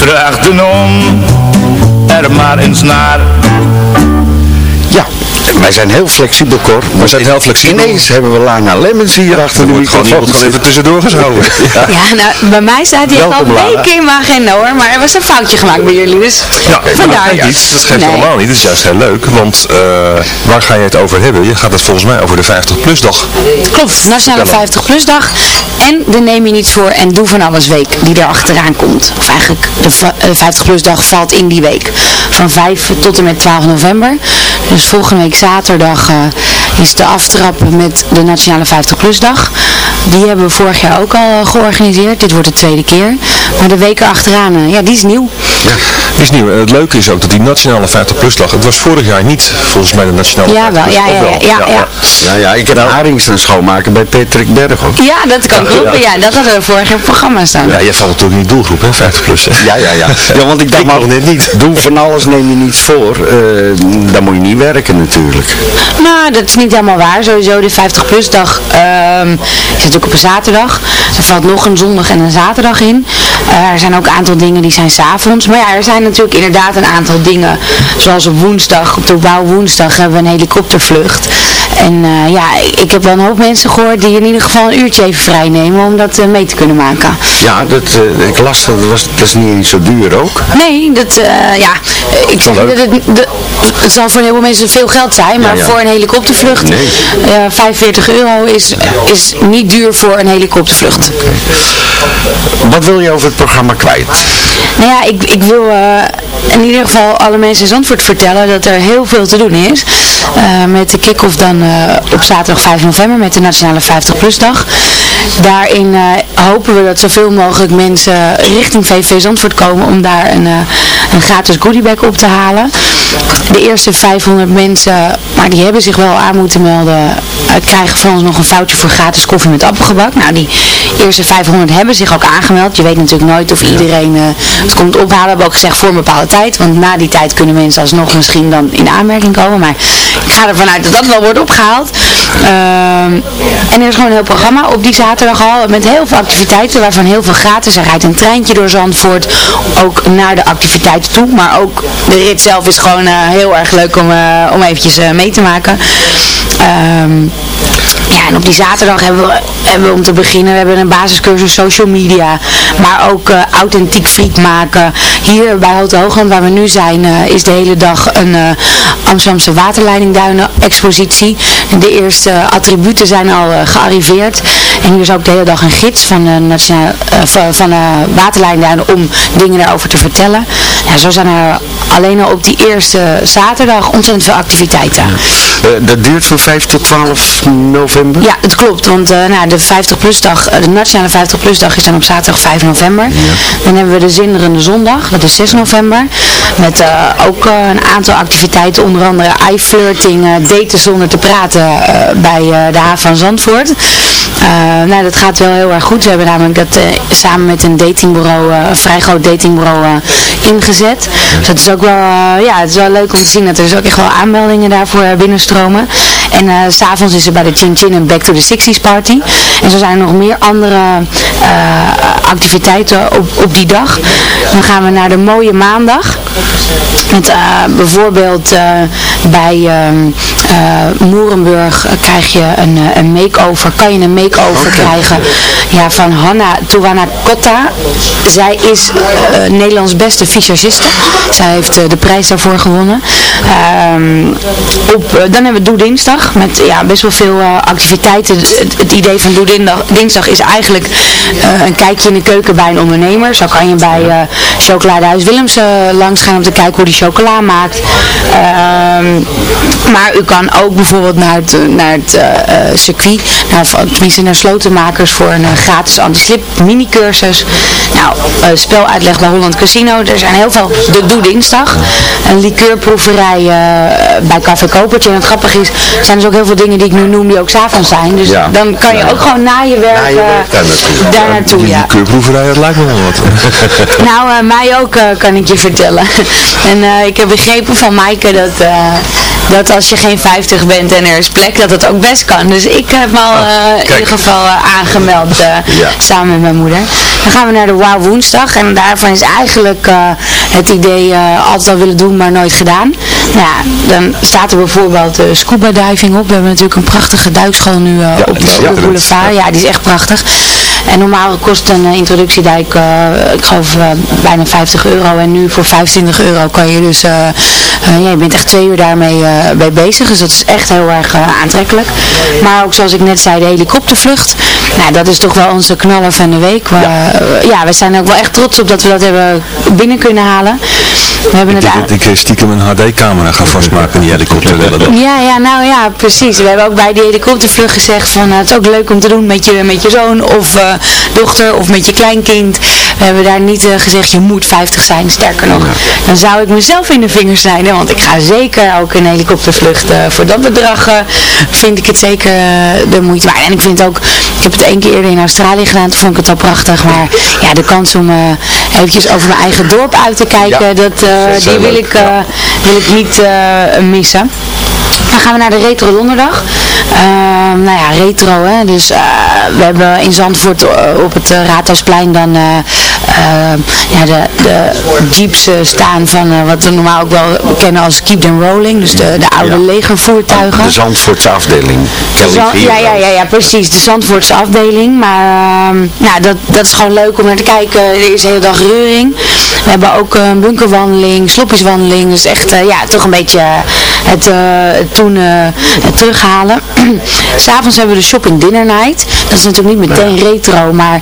[SPEAKER 11] Vraag de non er maar eens naar.
[SPEAKER 6] Ja, wij zijn heel flexibel, Cor.
[SPEAKER 7] We zijn heel flexibel.
[SPEAKER 6] Ineens hebben we Lana Lemmens hier achter de microfoon.
[SPEAKER 7] gewoon even tussendoor geschoven.
[SPEAKER 12] Ja, nou, bij mij staat hij echt al weken in mijn agenda hoor, maar er was een foutje gemaakt bij jullie, dus
[SPEAKER 7] Ja,
[SPEAKER 12] vandaar.
[SPEAKER 7] dat geeft niet. Dat geeft
[SPEAKER 12] Nee.
[SPEAKER 7] helemaal niet. Dat is juist heel leuk. Want eh, waar ga je het over hebben? Je gaat het volgens mij over de 50-plus dag.
[SPEAKER 12] Klopt, Nationale 50 Plus dag en de Neem je niets voor en doe van alles week die er achteraan komt. Of eigenlijk de va- eh, 50 Plus dag valt in die week. Van 5 tot en met 12 november. Dus volgende week zaterdag eh, is de aftrap met de Nationale 50 Plus dag. Die hebben we vorig jaar ook al eh, georganiseerd. Dit wordt de tweede keer. Maar de week erachteraan, eh, ja die is nieuw.
[SPEAKER 7] Het is nieuw. En het leuke is ook dat die nationale 50-plus dag, het was vorig jaar niet volgens mij de nationale
[SPEAKER 12] Ja,
[SPEAKER 7] 50
[SPEAKER 12] wel. Ja, ja, ja, ja, ja.
[SPEAKER 6] Ja, ja, ik heb haring staan schoonmaken bij Patrick Berg ook.
[SPEAKER 12] Ja, dat kan kloppen. Ja, dat hadden we vorig jaar op het programma staan.
[SPEAKER 7] Ja, jij valt natuurlijk in die doelgroep, hè, 50-plus. hè?
[SPEAKER 6] Ja, ja, ja. Ja, want ik dacht maar,
[SPEAKER 7] net niet.
[SPEAKER 6] doe van alles, neem je niets voor. eh, dan moet je niet werken natuurlijk.
[SPEAKER 12] Nou, dat is niet helemaal waar. Sowieso de 50-plus dag ehm, is natuurlijk op een zaterdag. Er valt nog een zondag en een zaterdag in. Eh, er zijn ook een aantal dingen die zijn s'avonds. Maar ja, er zijn natuurlijk inderdaad een aantal dingen. Zoals op woensdag, op de woensdag hebben we een helikoptervlucht. En eh, ja, ik heb wel een hoop mensen gehoord die in ieder geval een uurtje even vrij nemen om dat eh, mee te kunnen maken.
[SPEAKER 6] Ja, dat, ik las dat, was, dat is niet zo duur ook.
[SPEAKER 12] Nee, dat, ja, ik niet dat het, de- het zal voor heel veel mensen veel geld zijn, maar
[SPEAKER 6] Ja, ja.
[SPEAKER 12] voor een helikoptervlucht,
[SPEAKER 6] Nee.
[SPEAKER 12] eh, 45 euro is, is niet duur voor een helikoptervlucht.
[SPEAKER 6] Wat wil je over het programma kwijt?
[SPEAKER 12] Nou ja, ik, ik wil eh, in ieder geval alle mensen in Zandvoort vertellen dat er heel veel te doen is. Eh, met de kick-off dan eh, op zaterdag 5 november met de Nationale 50PLUS dag. Daarin eh, hopen we dat zoveel mogelijk mensen richting VV Zandvoort komen om daar een, een gratis goodiebag op te halen. De eerste 500 mensen, maar die hebben zich wel aan moeten melden, krijgen van ons nog een foutje voor gratis koffie met appelgebak. Nou, die eerste 500 hebben zich ook aangemeld. Je weet natuurlijk nooit of iedereen het komt ophalen. We hebben ook gezegd voor een bepaalde tijd, want na die tijd kunnen mensen alsnog misschien dan in aanmerking komen. Maar ik ga ervan uit dat dat wel wordt opgehaald. Ehm, en er is gewoon een heel programma op die zaterdag al, met heel veel activiteiten, waarvan heel veel gratis. Er rijdt een treintje door Zandvoort, ook naar de activiteiten toe. Maar ook de rit zelf is gewoon eh, heel erg leuk om, eh, om eventjes eh, mee te maken. Ehm, ja, en op die zaterdag hebben we, hebben we om te beginnen, we hebben een basiscursus social media, maar ook authentiek friet maken. Hier bij Hotel Hoogland, waar we nu zijn, eh, is de hele dag een eh, Amsterdamse waterleidingduinen expositie. De eerste attributen zijn al eh, gearriveerd. En hier is ook de hele dag een gids van de, nationale, eh, van, waterleidingduinen om dingen daarover te vertellen. Ja, zo zijn er alleen al op die eerste zaterdag ontzettend veel activiteiten.
[SPEAKER 6] Eh, dat duurt van 5 tot 12 november?
[SPEAKER 12] Ja, het klopt, want uh, nou, de 50PLUS dag, de nationale 50PLUS dag is dan op zaterdag 5 november. Dan hebben we de Zinderende Zondag, dat is 6 november. Met ook een aantal activiteiten, onder andere eye-flirting, daten zonder te praten bij de haven van Zandvoort. nou, dat gaat wel heel erg goed. We hebben namelijk dat samen met een datingbureau, een vrij groot datingbureau ingezet. Dus dat is ook wel, ja, het is wel leuk om te zien dat er dus ook echt wel aanmeldingen daarvoor binnenstromen. En uh, s'avonds is er bij de Chin Chin een Back to the 60s party. En zo zijn er nog meer andere activiteiten op, op die dag. Dan gaan we naar de mooie maandag. Met bijvoorbeeld bij Moerenburg krijg je een, een make-over, kan je een make-over krijgen ja, van Hanna Tuwana Kotta. Zij is Nederlands beste visagiste. Zij heeft uh, de prijs daarvoor gewonnen. Um, op, dan hebben we Doe Dinsdag met ja, best wel veel activiteiten. Het, het, idee van Doe Dinsdag is eigenlijk een kijkje in de keuken bij een ondernemer. Zo kan je bij Chocoladehuis Willems langs gaan om te kijken hoe die chocola maakt. Um, maar u kan ook bijvoorbeeld naar het, naar het uh, circuit, naar, tenminste naar slotenmakers voor een uh, gratis anti-slip mini-cursus. Nou, uh, speluitleg bij Holland Casino. Er zijn heel veel, de Doe Dinsdag. Een liqueurproeverij bij Café Kopertje. En het grappige is, er zijn dus ook heel veel dingen die ik nu noem die ook s'avonds zijn. Dus ja. dan kan je ook gewoon na je werk, na je werk daar naartoe. Daar naartoe
[SPEAKER 7] ja. liqueurproeverij, dat lijkt me wel wat.
[SPEAKER 12] nou, mij ook kan ik je vertellen. en ik heb begrepen van Maaike dat dat als je geen 50 bent en er is plek, dat het ook best kan. Dus ik heb me al uh, in ieder geval uh, aangemeld ja. samen met mijn moeder. Dan gaan we naar de Wow Woensdag en daarvan is eigenlijk het idee altijd al willen doen, maar nooit gedaan. Nou ja, dan staat er bijvoorbeeld scuba diving op. We hebben natuurlijk een prachtige duikschool nu ja, op, de boulevard. Ja, die is echt prachtig. En normaal kost een introductiedijk, ik geloof, bijna 50 euro. En nu voor 25 euro kan je dus, ja, je bent echt twee uur daarmee bij bezig. Dus dat is echt heel erg aantrekkelijk. Maar ook zoals ik net zei, de helikoptervlucht. Nou, dat is toch wel onze knaller van de week. We, ja. Ja, we zijn ook wel echt trots op dat we dat hebben binnen kunnen halen.
[SPEAKER 7] We hebben ik het dat ik stiekem een HD-camera ga vastmaken in die helikopter.
[SPEAKER 12] ja, ja, nou ja, precies. We hebben ook bij die helikoptervlucht gezegd van het is ook leuk om te doen met je, met je zoon of uh, dochter of met je kleinkind. We hebben daar niet uh, gezegd je moet 50 zijn, sterker nog. Dan zou ik mezelf in de vingers snijden, want ik ga zeker ook een helikoptervlucht uh, voor dat bedrag vind ik het zeker de moeite waard. En ik vind ook, ik heb het één keer eerder in Australië gedaan, toen vond ik het al prachtig, maar ja, de kans om eventjes over mijn eigen dorp uit te kijken, ja. dat die wil ik, wil ik niet missen. Dan gaan we naar de Retro Donderdag. Uh, nou ja, retro, hè. Dus uh, we hebben in Zandvoort op het Raadhuisplein dan uh, ja, de, de jeeps staan van wat we normaal ook wel kennen als Keep Them Rolling. Dus de, de oude ja. legervoertuigen.
[SPEAKER 6] De Zandvoortse afdeling.
[SPEAKER 12] ja, ja, ja, ja, precies. De Zandvoortse afdeling. Maar ja, dat, dat is gewoon leuk om naar te kijken. Er is de hele dag reuring. We hebben ook een bunkerwandeling, sloppieswandeling. Dus echt, ja, toch een beetje het toen uh, terughalen. S'avonds hebben we de shopping dinner night. Dat is natuurlijk niet meteen retro, maar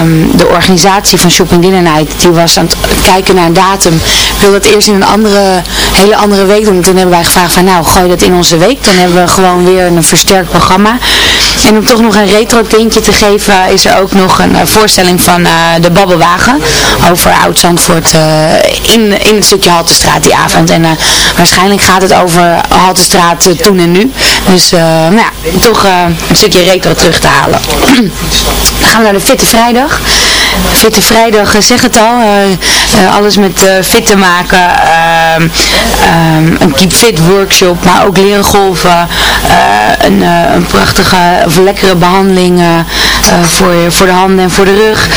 [SPEAKER 12] um, de organisatie van shopping dinner night, die was aan het kijken naar een datum. Wil dat eerst in een andere, hele andere week doen. Toen hebben wij gevraagd van nou, gooi dat in onze week. Dan hebben we gewoon weer een versterkt programma. En om toch nog een retro tintje te geven, is er ook nog een uh, voorstelling van uh, de Babbelwagen over Oud-Zandvoort in, in het stukje Haltestraat die avond. En waarschijnlijk gaat het over Haltestraat toen en nu. Dus nou ja, toch een stukje retro terug te halen. Dan gaan we naar de Fitte Vrijdag. Fitte Vrijdag, zeg het al, alles met fit te maken. Ehm, ehm, een Keep Fit workshop, maar ook leren golven. een, een prachtige of lekkere behandeling voor, voor de handen en voor de rug.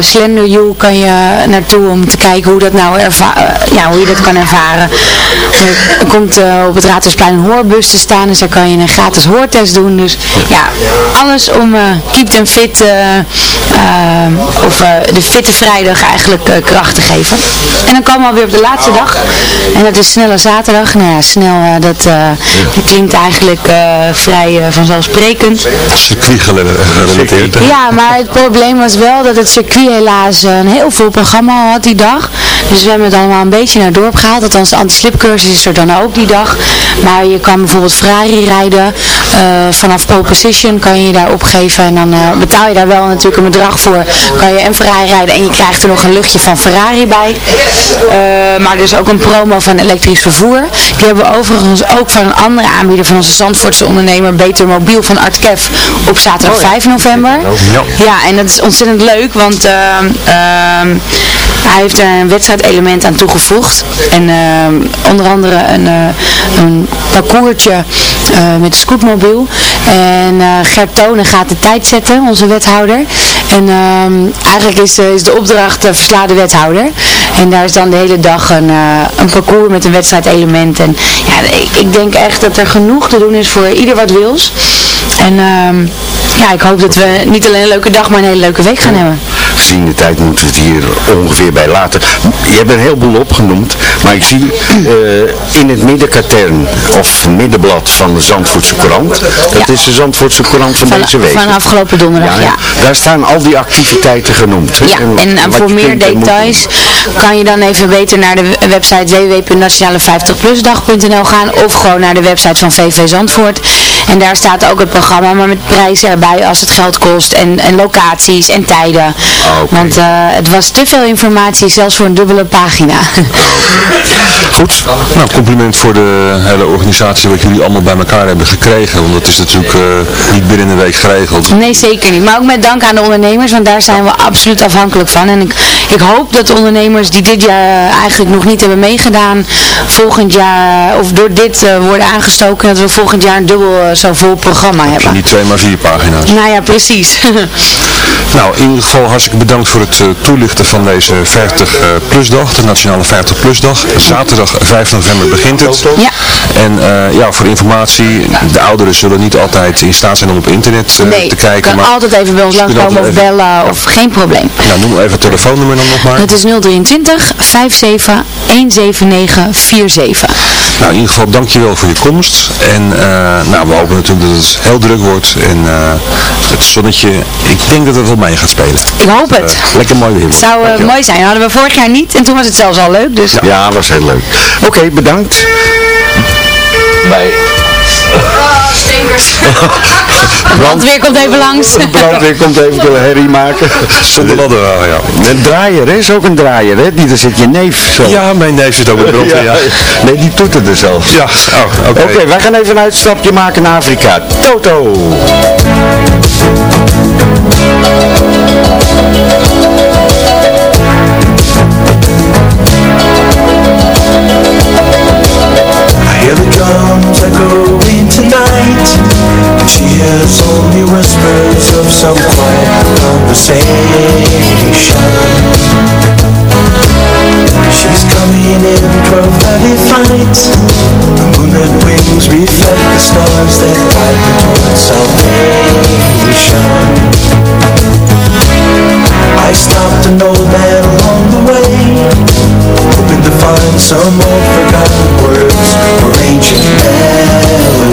[SPEAKER 12] Slender You kan je naartoe om te kijken hoe, dat nou ja, hoe je dat kan ervaren. Er komt uh, op het Raadhuisplein een hoorbus te staan. Dus daar kan je een gratis hoortest doen. Dus ja, alles om Keep Them Fit of de Fitte Vrijdag eigenlijk kracht te geven. En dan komen we weer op de laatste dag. En dat is Snelle Zaterdag. Nou ja, snel, dat, dat klinkt eigenlijk vrij vanzelfsprekend.
[SPEAKER 7] Circuit gerelateerd.
[SPEAKER 12] Ja, maar het probleem was wel dat het circuit helaas een heel vol programma had die dag. Dus we hebben het allemaal een beetje naar het dorp gehaald. Althans, de anti-slipcursus is er dan ook die dag. Maar je kan bijvoorbeeld Ferrari rijden. Eh, vanaf pole position kan je daar opgeven. En dan eh, betaal je daar wel natuurlijk een bedrag voor. Kan je een Ferrari rijden en je krijgt er nog een luchtje van Ferrari bij. Eh, maar er is ook een promo van elektrisch vervoer. Die hebben we overigens ook van een andere aanbieder van onze Zandvoortse ondernemer Beter Mobiel van Artkev op zaterdag 5 november. Ja, en dat is ontzettend leuk, want ehm, ehm, hij heeft een wedstrijdelement aan toegevoegd. En ehm, onder andere een, eh, een parcoursje eh, met de scootmobiel. En eh, Gert Tonen gaat de tijd zetten, onze wethouder. En eigenlijk is, is de opdracht versla de wethouder. En daar is dan de hele dag een, een parcours met een wedstrijdelement. En ja, ik, ik denk echt dat er genoeg te doen is voor ieder wat wils. En ja, ik hoop dat we niet alleen een leuke dag, maar een hele leuke week gaan hebben.
[SPEAKER 6] Gezien de tijd moeten we het hier ongeveer bij laten. Je hebt een heleboel opgenoemd, maar ik zie eh, in het middenkatern of middenblad van de Zandvoortse Courant, dat is de Zandvoortse Courant van, deze week.
[SPEAKER 12] Van afgelopen donderdag, ja,
[SPEAKER 6] Daar staan al die activiteiten genoemd.
[SPEAKER 12] Ja, en, en voor meer details kan je dan even beter naar de website www.nationale50plusdag.nl gaan of gewoon naar de website van VV Zandvoort. En daar staat ook het programma, maar met prijzen erbij als het geld kost en, en locaties en tijden. Want uh, het was te veel informatie, zelfs voor een dubbele pagina.
[SPEAKER 7] Goed, nou compliment voor de hele organisatie wat jullie allemaal bij elkaar hebben gekregen. Want dat is natuurlijk uh, niet binnen een week geregeld.
[SPEAKER 12] Nee, zeker niet. Maar ook met dank aan de ondernemers, want daar zijn we absoluut afhankelijk van. En ik, ik hoop dat de ondernemers die dit jaar eigenlijk nog niet hebben meegedaan, volgend jaar, of door dit uh, worden aangestoken, dat we volgend jaar een dubbel zo vol programma hebben.
[SPEAKER 7] Niet twee maar vier pagina's.
[SPEAKER 12] Nou ja, precies.
[SPEAKER 7] nou, in ieder geval hartstikke bedankt voor het uh, toelichten van deze 50 uh, plusdag, de Nationale 50 plusdag. Zaterdag 5 november begint het.
[SPEAKER 12] Ja.
[SPEAKER 7] En uh, ja, voor informatie, de ouderen zullen niet altijd in staat zijn om op internet
[SPEAKER 12] nee,
[SPEAKER 7] te kijken.
[SPEAKER 12] kan
[SPEAKER 7] maar
[SPEAKER 12] altijd even bij ons langskomen of bellen of geen probleem.
[SPEAKER 7] Nou, noem even het telefoonnummer dan nog maar.
[SPEAKER 12] Het is 023 57 179 47.
[SPEAKER 7] Nou, in ieder geval dankjewel voor je komst. En nou, we hopen natuurlijk dat het heel druk wordt. En het zonnetje, ik denk dat het wel mee gaat spelen.
[SPEAKER 12] Ik hoop het.
[SPEAKER 7] Uh, lekker mooi weer.
[SPEAKER 12] Het zou uh, mooi zijn. Hadden we vorig jaar niet en toen was het zelfs al leuk. Dus.
[SPEAKER 6] Ja, ja was heel leuk. Oké, okay, bedankt.
[SPEAKER 7] Bij.
[SPEAKER 12] brandweer komt even langs.
[SPEAKER 6] De brandweer komt even een herrie maken.
[SPEAKER 7] Zonder ladder ja.
[SPEAKER 6] Een draaier, hè? is ook een draaier, hè? Die, daar zit je neef zo.
[SPEAKER 7] Ja, mijn neef zit ook in de brandweer, ja.
[SPEAKER 6] Nee, die doet het er zelfs.
[SPEAKER 7] Ja, oh, oké.
[SPEAKER 6] Oké, okay, wij gaan even een uitstapje maken naar Afrika. Toto!
[SPEAKER 13] Hears only whispers of some quiet conversation. She's coming in 12:30 flight The moonlit wings reflect the stars that guide her towards salvation. I stopped an old man along the way Hoping to find some old forgotten words or ancient melodies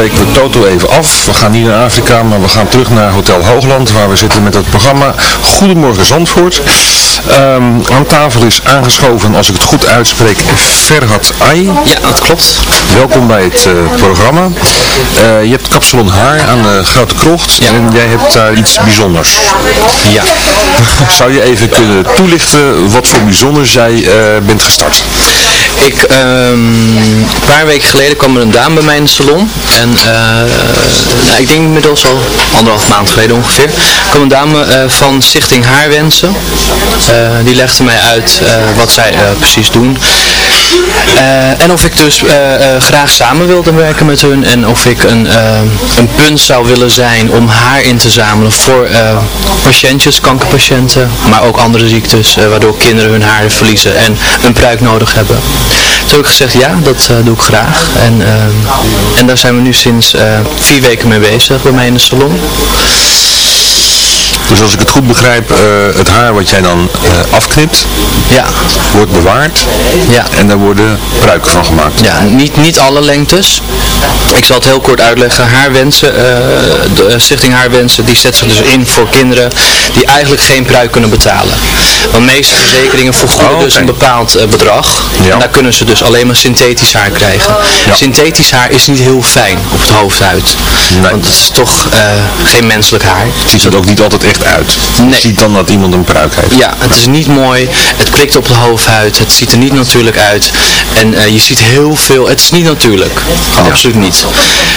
[SPEAKER 7] breken we Toto even af. We gaan niet naar Afrika, maar we gaan terug naar Hotel Hoogland, waar we zitten met het programma Goedemorgen Zandvoort. Um, aan tafel is aangeschoven, als ik het goed uitspreek, Ferhat Ay.
[SPEAKER 14] Ja, dat klopt.
[SPEAKER 7] Welkom bij het uh, programma. Eh, je hebt kapsalon haar aan de Grote Krocht en jij hebt daar iets bijzonders.
[SPEAKER 14] Ja.
[SPEAKER 7] Zou je even kunnen toelichten wat voor bijzonder zij eh, bent gestart?
[SPEAKER 14] Ik, ehm, een paar weken geleden kwam er een dame bij mij in de salon. En eh, nou, ik denk inmiddels al anderhalf maand geleden ongeveer. kwam een dame eh, van Stichting Haarwensen. Eh, die legde mij uit wat zij precies doen. Eh, en of ik dus eh, eh, graag samen wilde werken met hun. En of ik een, een punt zou willen zijn om haar in te zamelen voor patiëntjes, kankerpatiënten. Maar ook andere ziektes waardoor kinderen hun haar verliezen en een pruik nodig hebben. Toen heb ik gezegd ja, dat doe ik graag. En, en daar zijn we nu sinds vier weken mee bezig bij mij in de salon.
[SPEAKER 7] Dus als ik het goed begrijp, eh, het haar wat jij dan eh, afknipt,
[SPEAKER 14] ja.
[SPEAKER 7] wordt bewaard
[SPEAKER 14] ja.
[SPEAKER 7] en daar worden pruiken van gemaakt.
[SPEAKER 14] Ja, niet, niet alle lengtes. Ik zal het heel kort uitleggen. Haarwensen, eh, de Stichting Haarwensen, die zet zich dus in voor kinderen die eigenlijk geen pruik kunnen betalen. Want meeste verzekeringen vergoeden dus een bepaald bedrag. En daar kunnen ze dus alleen maar synthetisch haar krijgen. Synthetisch haar is niet heel fijn op het hoofdhuid. Want het is toch geen menselijk haar.
[SPEAKER 7] Het ziet er ook niet altijd echt uit.
[SPEAKER 14] Nee.
[SPEAKER 7] Je ziet dan dat iemand een pruik heeft.
[SPEAKER 14] Ja, het is niet mooi. Het prikt op de hoofdhuid. Het ziet er niet natuurlijk uit. En eh, je ziet heel veel. Het is niet natuurlijk. Absoluut niet.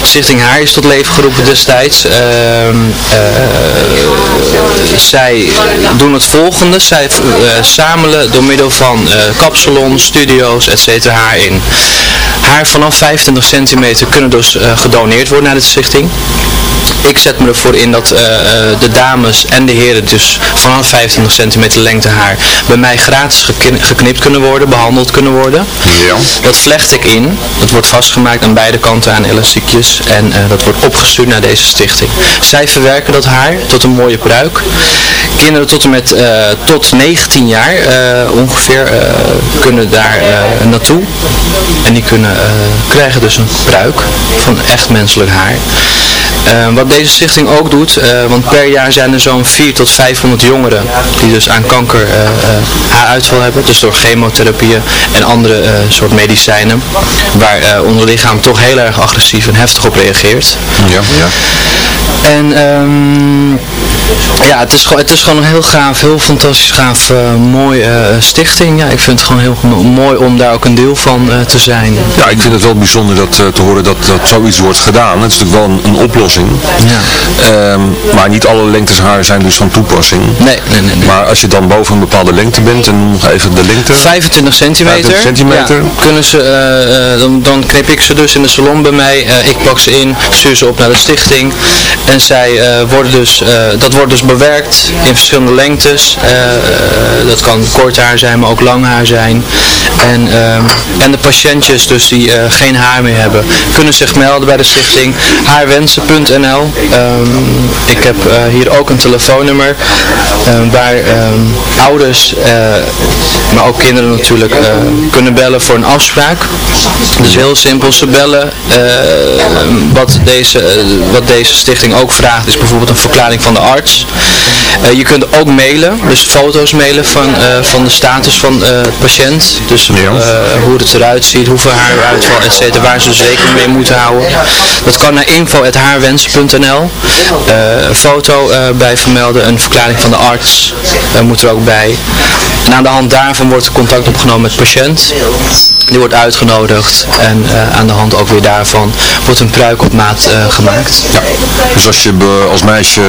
[SPEAKER 14] Stichting Haar is tot leven geroepen destijds. Ehm, eh, zij doen het volgende. Zij eh, zamelen door middel van kapsalons, studio's, etc. haar in. Haar vanaf 25 centimeter kunnen dus gedoneerd worden naar de stichting. Ik zet me ervoor in dat de dames en de heren dus vanaf 25 centimeter lengte haar bij mij gratis geknipt kunnen worden, behandeld kunnen worden.
[SPEAKER 7] Ja.
[SPEAKER 14] Dat vlecht ik in. Dat wordt vastgemaakt aan beide kanten aan elastiekjes en eh, dat wordt opgestuurd naar deze stichting. Zij verwerken dat haar tot een mooie pruik. Kinderen tot en met eh, tot 19 jaar eh, ongeveer kunnen daar naartoe. En die kunnen, krijgen dus een pruik van echt menselijk haar. Wat deze stichting ook doet, want per jaar zijn er zo'n 4 tot 500 jongeren die dus aan kanker eh, eh, haaruitval hebben, dus door chemotherapieën en andere eh, soort medicijnen, waar ons lichaam toch heel erg agressief en heftig op reageert.
[SPEAKER 7] Ja, ja.
[SPEAKER 14] En ehm, ja, het is, gewoon, het is gewoon een heel gaaf, heel fantastisch gaaf, eh, mooi eh, stichting. Ja, ik vind het gewoon heel mo- mooi om daar ook een deel van eh, te zijn.
[SPEAKER 7] Ja, ik vind het wel bijzonder dat, te horen dat, dat zoiets wordt gedaan. Het is natuurlijk wel een, een oplossing.
[SPEAKER 14] Ja.
[SPEAKER 7] Ehm, maar niet alle lengtes haar zijn dus van toepassing.
[SPEAKER 14] Nee, nee, nee. nee.
[SPEAKER 7] Maar als je dan boven een bepaalde lengte bent, en noem nog even de lengte.
[SPEAKER 14] 25 centimeter.
[SPEAKER 7] 25 centimeter.
[SPEAKER 14] Ja, kunnen ze, dan, dan knip ik ze dus in de salon bij mij. Ik pak ze in, stuur ze op naar de stichting. En zij eh, worden dus, eh, dat wordt dus bewerkt in verschillende lengtes. Eh, dat kan kort haar zijn, maar ook lang haar zijn. En, ehm, en de patiëntjes dus die geen haar meer hebben, kunnen zich melden bij de stichting haarwensen.nl. Ehm, ik heb hier ook een telefoonnummer ehm, waar ouders, maar ook kinderen natuurlijk, kunnen bellen voor een afspraak. Dus heel simpel, ze bellen. wat, deze, wat deze stichting ook vraagt is bijvoorbeeld een verklaring van de arts. Eh, je kunt ook mailen, dus foto's mailen van, eh, van de status van eh, de patiënt. Dus hoe het eruit ziet, hoeveel haaruitval, et cetera, waar ze dus rekening mee moeten houden. Dat kan naar info.haarwensen.nl. Een foto bij vermelden, een verklaring van de arts moet er ook bij. En aan de hand daarvan wordt contact opgenomen met de patiënt. Die wordt uitgenodigd en aan de hand ook weer daarvan wordt een pruik op maat gemaakt.
[SPEAKER 7] Ja. Dus als je be- als meisje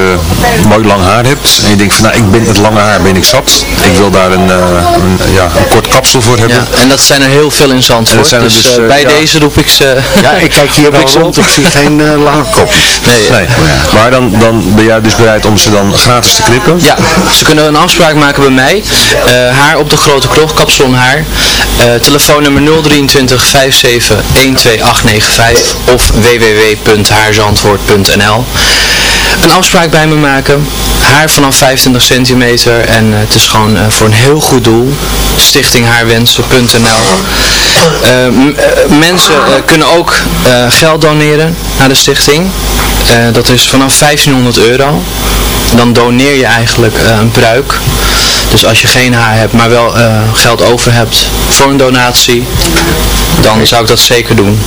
[SPEAKER 7] mooi lang haar hebt en je denkt van nou ik ben het lange haar ben ik zat. Ik wil daar een, eh, een, ja, een kort kapsel voor hebben.
[SPEAKER 14] Ja, en dat zijn er heel veel in Zandvoort. dus
[SPEAKER 7] dus,
[SPEAKER 14] eh,
[SPEAKER 7] eh,
[SPEAKER 14] bij
[SPEAKER 7] ja.
[SPEAKER 14] deze roep ik ze.
[SPEAKER 6] Ja, ik kijk hier
[SPEAKER 14] roep
[SPEAKER 6] wel
[SPEAKER 14] ik ze
[SPEAKER 6] rond,
[SPEAKER 14] op.
[SPEAKER 6] ik zie geen uh, lange kopjes.
[SPEAKER 14] Nee,
[SPEAKER 7] Nee. Maar dan, dan ben jij dus bereid om ze dan gratis te knippen?
[SPEAKER 14] Ja, ze kunnen een afspraak maken bij mij. Eh, haar op de grote kroeg, kapsalon haar. Eh, telefoonnummer 023 57 12895 of www.haarzandvoort.nl Een afspraak bij me maken. Haar vanaf 25 centimeter en eh, het is gewoon eh, voor een heel goed doel. Stichtinghaarwensen.nl m- eh, Mensen kunnen ook geld doneren naar de stichting. Dat is vanaf 1500 euro dan doneer je eigenlijk een pruik. Dus als je geen haar hebt, maar wel geld over hebt voor een donatie, dan zou ik dat zeker doen.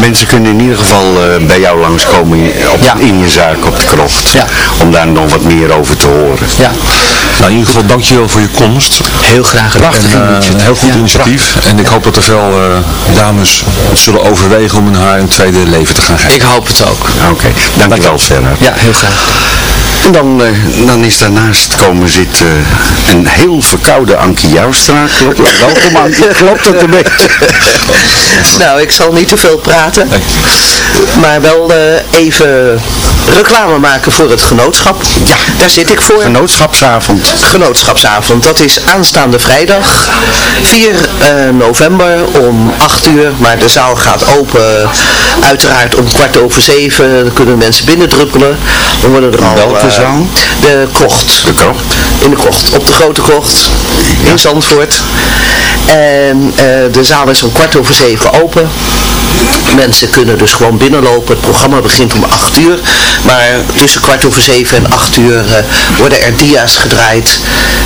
[SPEAKER 6] Mensen kunnen in ieder geval eh, bij jou langskomen in- op, in je zaak op de krocht. Om daar nog wat meer over te horen.
[SPEAKER 14] Ja.
[SPEAKER 7] Nou, in ieder geval dankjewel voor je komst.
[SPEAKER 14] Heel graag gedaan.
[SPEAKER 7] Prachtig
[SPEAKER 6] En, eh,
[SPEAKER 7] heel goed initiatief. En ik hoop dat er veel eh, dames zullen overwegen om in haar een tweede leven te gaan geven.
[SPEAKER 14] Ik hoop het ook.
[SPEAKER 6] Oké, dankjewel verder.
[SPEAKER 14] Ja, heel graag.
[SPEAKER 6] En dan, eh, dan is daarnaast komen zitten een heel verkoude Ankie Joustra. Welkom Ankie, klopt het een beetje?
[SPEAKER 15] Nou, ik zal niet te veel praten, maar wel eh, even reclame maken voor het genootschap. Ja, daar zit ik voor.
[SPEAKER 6] Genootschapsavond.
[SPEAKER 15] Genootschapsavond, dat is aanstaande vrijdag, 4 eh, november om 8 uur, maar de zaal gaat open uiteraard om kwart over zeven, dan kunnen mensen binnendruppelen. Dan worden er al... De krocht.
[SPEAKER 6] De krocht?
[SPEAKER 15] In de krocht, op de grote krocht in Zandvoort. En eh, de zaal is om kwart over zeven open. Mensen kunnen dus gewoon binnenlopen. Het programma begint om 8 uur. Maar tussen kwart over zeven en 8 uur eh, worden er dia's gedraaid.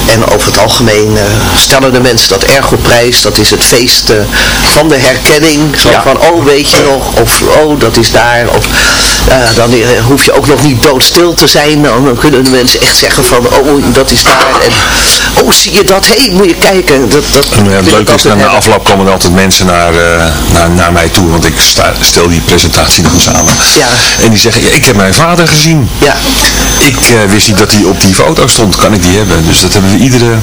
[SPEAKER 15] En over het algemeen eh, stellen de mensen dat erg op prijs. Dat is het feest van de herkenning. Zo van, oh weet je nog, of oh dat is daar. Of dan hoef je ook nog niet doodstil te zijn. Dan, dan kunnen de mensen echt zeggen van, oh dat is daar. En oh zie je dat, hé hey, moet je kijken. Dat, dat
[SPEAKER 7] eh, het leuke is, na
[SPEAKER 15] hebben.
[SPEAKER 7] afloop komen er altijd mensen naar, eh, naar, naar mij toe, want ik sta, stel die presentatie nog eens samen.
[SPEAKER 15] Ja.
[SPEAKER 7] En die zeggen, ja, ik heb mijn vader gezien.
[SPEAKER 15] Ja.
[SPEAKER 7] Ik eh, wist niet dat hij op die foto stond, kan ik die hebben? Dus dat hebben we iedere,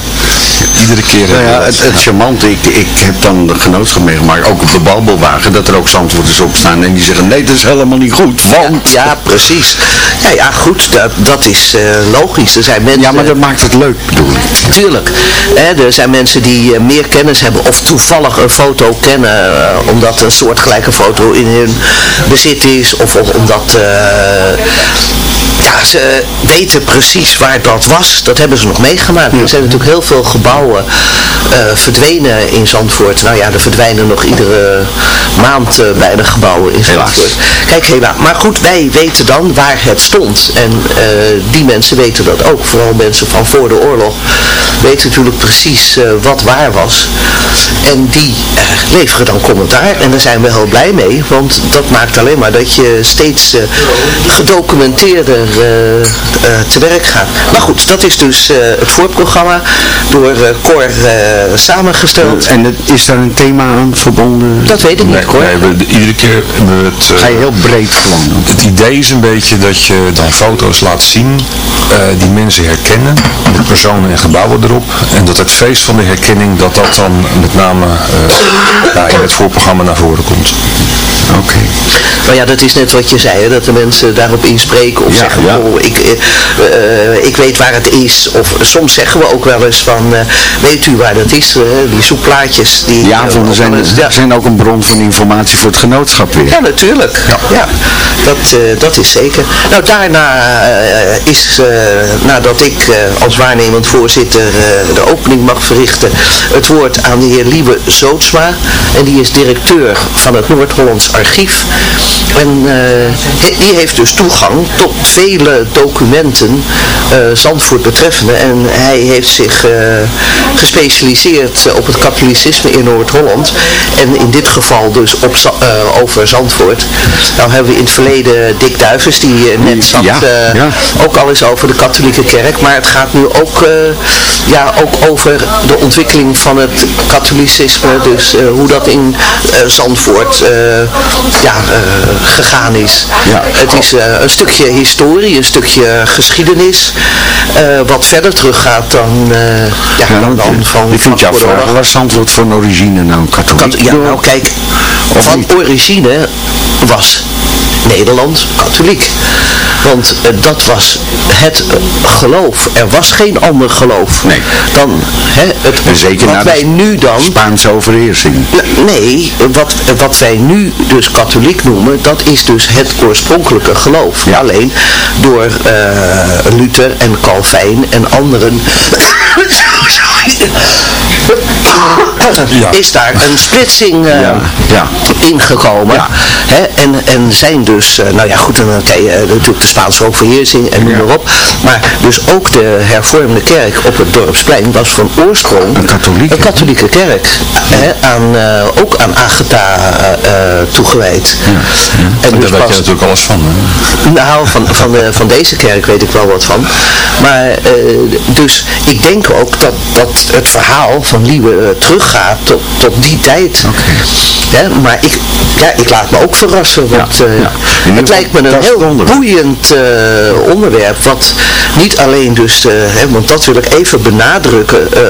[SPEAKER 7] iedere keer.
[SPEAKER 6] Nou ja,
[SPEAKER 7] we
[SPEAKER 6] het, het charmante, ik, ik heb dan de genootschap meegemaakt, ook op de babbelwagen, dat er ook zandwoorders op staan en die zeggen, nee, dat is helemaal niet goed, want...
[SPEAKER 15] Ja, precies. Ja, ja goed, dat, dat is eh, logisch. Er zijn mensen...
[SPEAKER 6] Ja, maar dat maakt het leuk, bedoel ik.
[SPEAKER 15] Tuurlijk. Hè, er zijn mensen die eh, meer kennis hebben of toevallig een foto kennen eh, omdat een soortgelijke foto in hun bezit is of, of omdat ja, ze weten precies waar dat was. Dat hebben ze nog meegemaakt. Er zijn natuurlijk heel veel gebouwen eh, verdwenen in Zandvoort. Nou ja, er verdwijnen nog iedere maand eh, bijna gebouwen in Zandvoort. Kijk, helaas. Maar goed, wij weten dan waar het stond. En eh, die mensen weten dat ook. Vooral mensen van voor de oorlog weten natuurlijk precies eh, wat waar was. En die eh, leveren dan commentaar. En daar zijn we heel blij mee. Want dat maakt alleen maar dat je steeds eh, gedocumenteerder eh, eh, te werk gaat. Maar goed, dat is dus eh, het voorprogramma door eh, Cor eh, samengesteld.
[SPEAKER 6] En het, is daar een thema aan verbonden?
[SPEAKER 15] Dat weet ik niet,
[SPEAKER 7] Nee,
[SPEAKER 15] Cor.
[SPEAKER 7] nee, we, iedere keer het... eh,
[SPEAKER 6] Ga je heel breed gewoon.
[SPEAKER 7] Het idee is een beetje dat je dan foto's laat zien eh, die mensen herkennen, met personen en gebouwen erop. En dat het feest van de herkenning, dat dat dan met name eh, in het voorprogramma naar voren komt.
[SPEAKER 6] Oké.
[SPEAKER 15] Nou ja, dat is net wat je zei, hè, dat de mensen daarop inspreken of
[SPEAKER 6] Ja,
[SPEAKER 15] zeggen,
[SPEAKER 6] ja.
[SPEAKER 15] oh, ik, eh, eh, ik weet waar het is. Of soms zeggen we ook wel eens van, eh, weet u waar dat is? Die zoekplaatjes. Die,
[SPEAKER 6] Ja, er zijn,
[SPEAKER 15] wel eens- ja.
[SPEAKER 6] zijn ook een bron van informatie voor het genootschap weer.
[SPEAKER 15] Ja, natuurlijk. Ja. dat, dat is zeker. Nou, daarna is, nadat ik als waarnemend voorzitter de opening mag verrichten, het woord aan de heer Liebe Zootsma. En die is directeur van het Noord-Hollands Archief. En eh, die heeft dus toegang tot vele documenten eh, Zandvoort betreffende. En hij heeft zich eh, gespecialiseerd op het katholicisme in Noord-Holland. En in dit geval dus op, over Zandvoort. Nou hebben we in het verleden Dick Duivens, die net zat,
[SPEAKER 6] Ja, ja.
[SPEAKER 15] ook al eens over de katholieke kerk. Maar het gaat nu ook, ja, ook over de ontwikkeling van het katholicisme. Dus hoe dat in Zandvoort ja, eh, gegaan is.
[SPEAKER 6] Ja.
[SPEAKER 15] Het is eh, een stukje historie, een stukje geschiedenis. eh, wat verder teruggaat dan, ja,
[SPEAKER 6] Ja,
[SPEAKER 15] dan, dan van... van
[SPEAKER 6] afvragen,
[SPEAKER 15] oorlog.
[SPEAKER 6] waar is Zandvoort voor een origine nou katholiek?
[SPEAKER 15] Kat- ja, nou kijk, van origine was Nederland katholiek. Want eh, dat was het eh, geloof. Er was geen ander geloof.
[SPEAKER 6] Nee.
[SPEAKER 15] Dan, hè, het,
[SPEAKER 6] En zeker
[SPEAKER 15] wat wij nu dan...
[SPEAKER 6] Spaanse overheersing.
[SPEAKER 15] Nee, wat, wat wij nu dus katholiek noemen, dat is dus het oorspronkelijke geloof. Alleen door eh, Luther en Calvijn en anderen is daar een splitsing eh,
[SPEAKER 6] ja.
[SPEAKER 15] ingekomen. Hè? En, en zijn dus, eh, nou ja goed, dan kan je natuurlijk de Spaanse overheersing en noem maar op. Maar dus ook de hervormde kerk op het dorpsplein was van oorsprong
[SPEAKER 6] Een katholieke.
[SPEAKER 15] een katholieke kerk. Hè? Aan, eh, ook aan Agatha toegewijd. En
[SPEAKER 7] Daar
[SPEAKER 15] dus
[SPEAKER 7] weet je natuurlijk alles van. Hè?
[SPEAKER 15] nou, van, van, de, van deze kerk weet ik wel wat van. Maar, dus ik denk ook dat, dat het verhaal van Liewe eh, teruggaat tot, tot die tijd. Hè, maar ik, ja, ik laat me ook verrassen, want eh,
[SPEAKER 6] ieder
[SPEAKER 15] het lijkt me een heel
[SPEAKER 6] onderwerp.
[SPEAKER 15] boeiend eh, onderwerp, wat niet alleen dus, eh, hè, want dat wil ik even benadrukken, eh,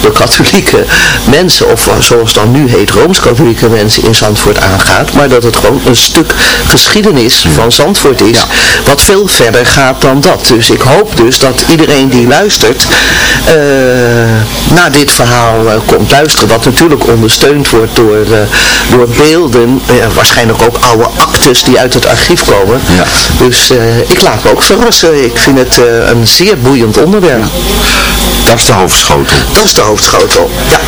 [SPEAKER 15] de katholieke mensen, of eh, zoals dan nu heet, Rooms-Katholieke mensen in Zandvoort aangaat, maar dat het gewoon een stuk geschiedenis van Zandvoort is, wat veel verder gaat dan dat. Dus ik hoop dus dat iedereen die luistert, eh, naar dit verhaal eh, komt luisteren, wat natuurlijk ondersteund wordt door, eh, door beelden, eh, waarschijnlijk ook oude actes die uit het archief komen. Dus eh, ik laat me ook verrassen. Ik vind het eh, een zeer boeiend onderwerp.
[SPEAKER 6] Dat is de hoofdschotel.
[SPEAKER 15] Dat is de hoofdschotel, ja.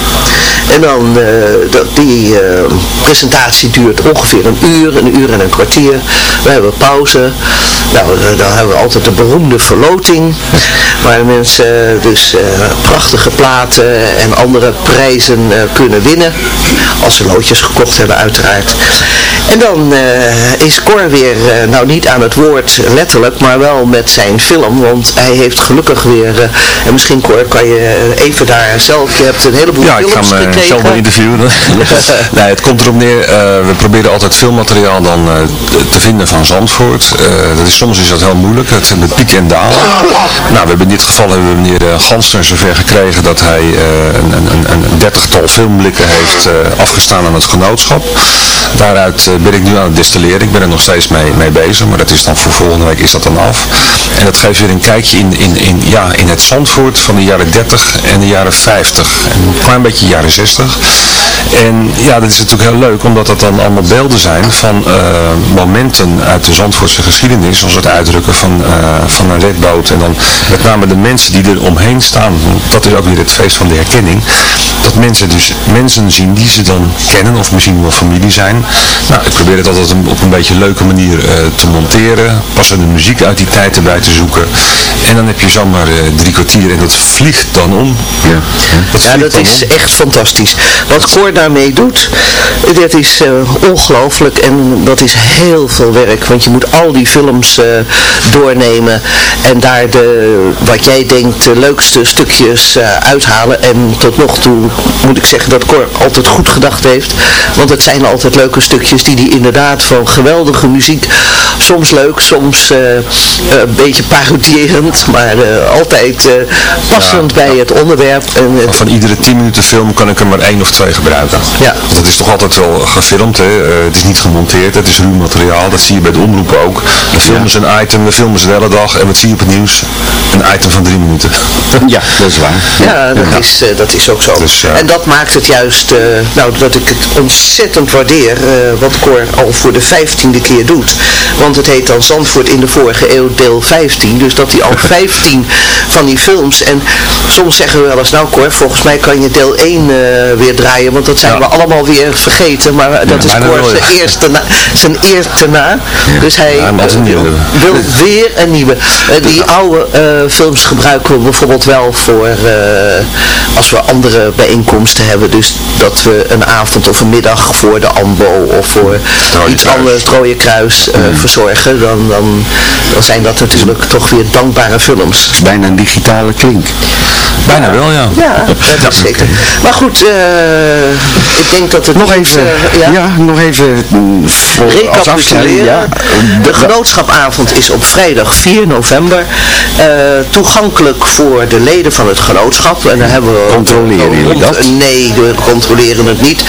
[SPEAKER 15] En dan, eh, dat, die eh, presentatie duurt ongeveer een uur, een uur en een kwartier. We hebben pauze. Nou, eh, dan hebben we altijd de beroemde verloting. Waar mensen dus prachtige platen en andere prijzen kunnen winnen. Als ze loodjes gekocht hebben uiteraard. En dan is Cor weer, nou niet aan het woord letterlijk, maar wel met zijn film. Want hij heeft gelukkig weer, en misschien Cor kan je eh, even daar zelf, je hebt een heleboel
[SPEAKER 7] Ja, ik
[SPEAKER 15] films
[SPEAKER 7] ga
[SPEAKER 15] gekregen.
[SPEAKER 7] mezelf wel interviewen. nee, het komt erop neer, eh, we proberen altijd filmmateriaal dan eh, te vinden van Zandvoort. Eh, dat is, soms is dat heel moeilijk, het de pieken en dalen. Nou, we hebben in dit geval hebben we meneer Gansner zover gekregen dat hij eh, een, een, een, dertigtal filmblikken heeft eh, afgestaan aan het genootschap. Daaruit eh, ben ik nu aan het distilleren. Ik ben er nog steeds mee, mee bezig, maar dat is dan voor volgende week is dat dan af. En dat geeft weer een kijkje in, in, in, ja, in het Zandvoort van de jaren 30 en de jaren 50. En een klein beetje jaren 60. En ja, dat is natuurlijk heel leuk, omdat dat dan allemaal beelden zijn van eh, momenten uit de Zandvoortse geschiedenis, zoals het uitdrukken van, eh, van een redboot. En dan met name de mensen die er omheen staan. Dat is ook weer het feest van de herkenning. Dat mensen dus mensen zien die ze dan kennen, of misschien wel familie zijn. Nou, ik probeer het altijd op een beetje leuke manier eh, te monteren. Passende muziek uit die tijd erbij te zoeken. En dan heb je zomaar drie kwartier en dat vliegt dan om. Ja, dat,
[SPEAKER 15] Ja, is
[SPEAKER 7] om.
[SPEAKER 15] echt fantastisch. Wat Cor daarmee doet, dat is eh, ongelooflijk en dat is heel veel werk. Want je moet al die films eh, doornemen en daar de, wat jij denkt, de leukste stukjes eh, uithalen. En tot nog toe moet ik zeggen dat Cor altijd goed gedacht heeft. Want het zijn altijd leuke stukjes die hij inderdaad van geweldige muziek, soms leuk, soms een beetje parodierend, maar altijd passend bij het onderwerp. En het
[SPEAKER 7] Van iedere 10 minuten film kan ik er maar één of twee gebruiken.
[SPEAKER 15] Ja.
[SPEAKER 7] Want dat is toch altijd wel gefilmd, hè? Eh, het is niet gemonteerd, het is ruw materiaal. Dat zie je bij de omroepen ook. We filmen ze een item, we filmen ze de hele dag en wat zie je op het nieuws? Een item van drie minuten.
[SPEAKER 6] Ja, dat is waar.
[SPEAKER 15] Ja, dat, Is, eh, dat is ook zo.
[SPEAKER 7] Dus,
[SPEAKER 15] en dat maakt het juist, eh, nou, dat ik het ontzettend waardeer, eh, wat Cor al voor de vijftiende keer doet. Want het heet dan Zandvoort in de vorige eeuw deel 15, dus dat hij al 15 van die films, en soms zeggen we wel eens, nou Cor, volgens mij kan je deel 1 eh, weer draaien, want dat zijn we allemaal weer vergeten, maar dat is Cor zijn eerste na, zijn eerste na. Dus hij wil, weer een nieuwe. Eh, die oude eh, films gebruiken we bijvoorbeeld wel voor eh, als we andere bijeenkomsten hebben. Dus dat we een avond of een middag voor de AMBO of voor
[SPEAKER 7] Rode
[SPEAKER 15] iets anders, het Rode Kruis, eh, verzorgen. Dan, dan, dan zijn dat natuurlijk toch weer dankbare films.
[SPEAKER 6] Het is bijna een digitale klink.
[SPEAKER 7] Bijna wel, ja.
[SPEAKER 15] Ja, dat is zeker. Maar goed, eh, ik denk dat het
[SPEAKER 6] Nog
[SPEAKER 15] niet,
[SPEAKER 6] even,
[SPEAKER 15] eh,
[SPEAKER 6] ja. nog even mm, voor, als afsluiting.
[SPEAKER 15] Recapituleren.
[SPEAKER 6] Ja,
[SPEAKER 15] De genootschapavond is op vrijdag 4 november. eh, toegankelijk voor de leden van het genootschap. En dan hebben we
[SPEAKER 6] Controleren jullie dat?
[SPEAKER 15] Nee, we controleren het niet.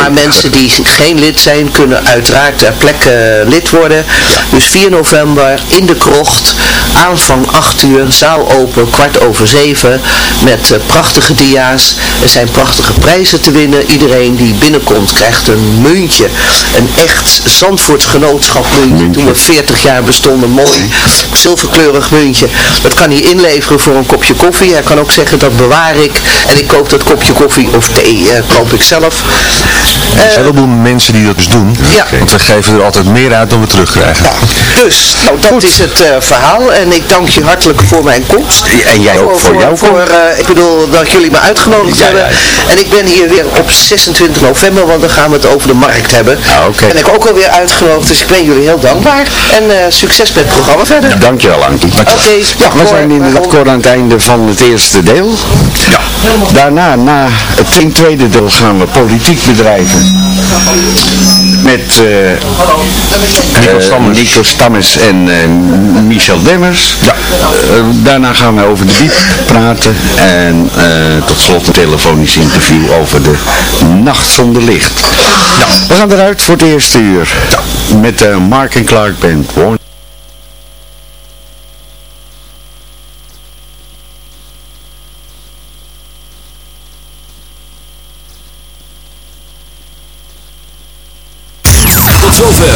[SPEAKER 15] Maar mensen die geen lid zijn, kunnen uiteraard ter plekke lid worden. Dus 4 november in de krocht, aanvang 8 uur, zaal open, kwart over 7, met eh, prachtige dia's. Er zijn prachtige prijzen te winnen. Iedereen die binnenkomt krijgt een muntje, een echt Zandvoorts genootschap muntje. Toen we 40 jaar bestonden, mooi zilverkleurig muntje. Dat kan hij inleveren voor een kopje koffie. Hij kan ook zeggen dat bewaar ik en ik koop dat kopje koffie of thee, eh, koop ik zelf.
[SPEAKER 7] Er zijn een heleboel mensen die dat dus doen.
[SPEAKER 15] Ja.
[SPEAKER 7] Want we geven er altijd meer uit dan we terugkrijgen.
[SPEAKER 15] Dus, nou dat is het eh, verhaal en ik dank je hartelijk voor mijn komst.
[SPEAKER 6] En jij ook voor jouw
[SPEAKER 15] voor, eh, Ik bedoel dat jullie me uitgenodigd hebben. En ik ben hier weer op 26 november, want dan gaan we het over de markt hebben.
[SPEAKER 6] Ah, oké.
[SPEAKER 15] En ik ook alweer uitgenodigd, dus ik ben jullie heel dankbaar. En eh, succes met het programma verder.
[SPEAKER 6] Dankjewel Ankie.
[SPEAKER 15] Oké,
[SPEAKER 6] Ja, we zijn inderdaad kort aan het einde van het eerste deel. Ja. Daarna, na het tweede deel, gaan we politiek bedrijven. Met eh,
[SPEAKER 7] Nico
[SPEAKER 6] eh,
[SPEAKER 7] Stammers.
[SPEAKER 6] Nico Stammers en eh, Michel Demmers. Ja. daarna gaan we over de diep praten. En eh, tot slot een telefonisch interview over de nacht zonder licht. Ja. We gaan eruit voor het eerste uur. Met de Mark Clark Band. Warn-
[SPEAKER 4] Tot zover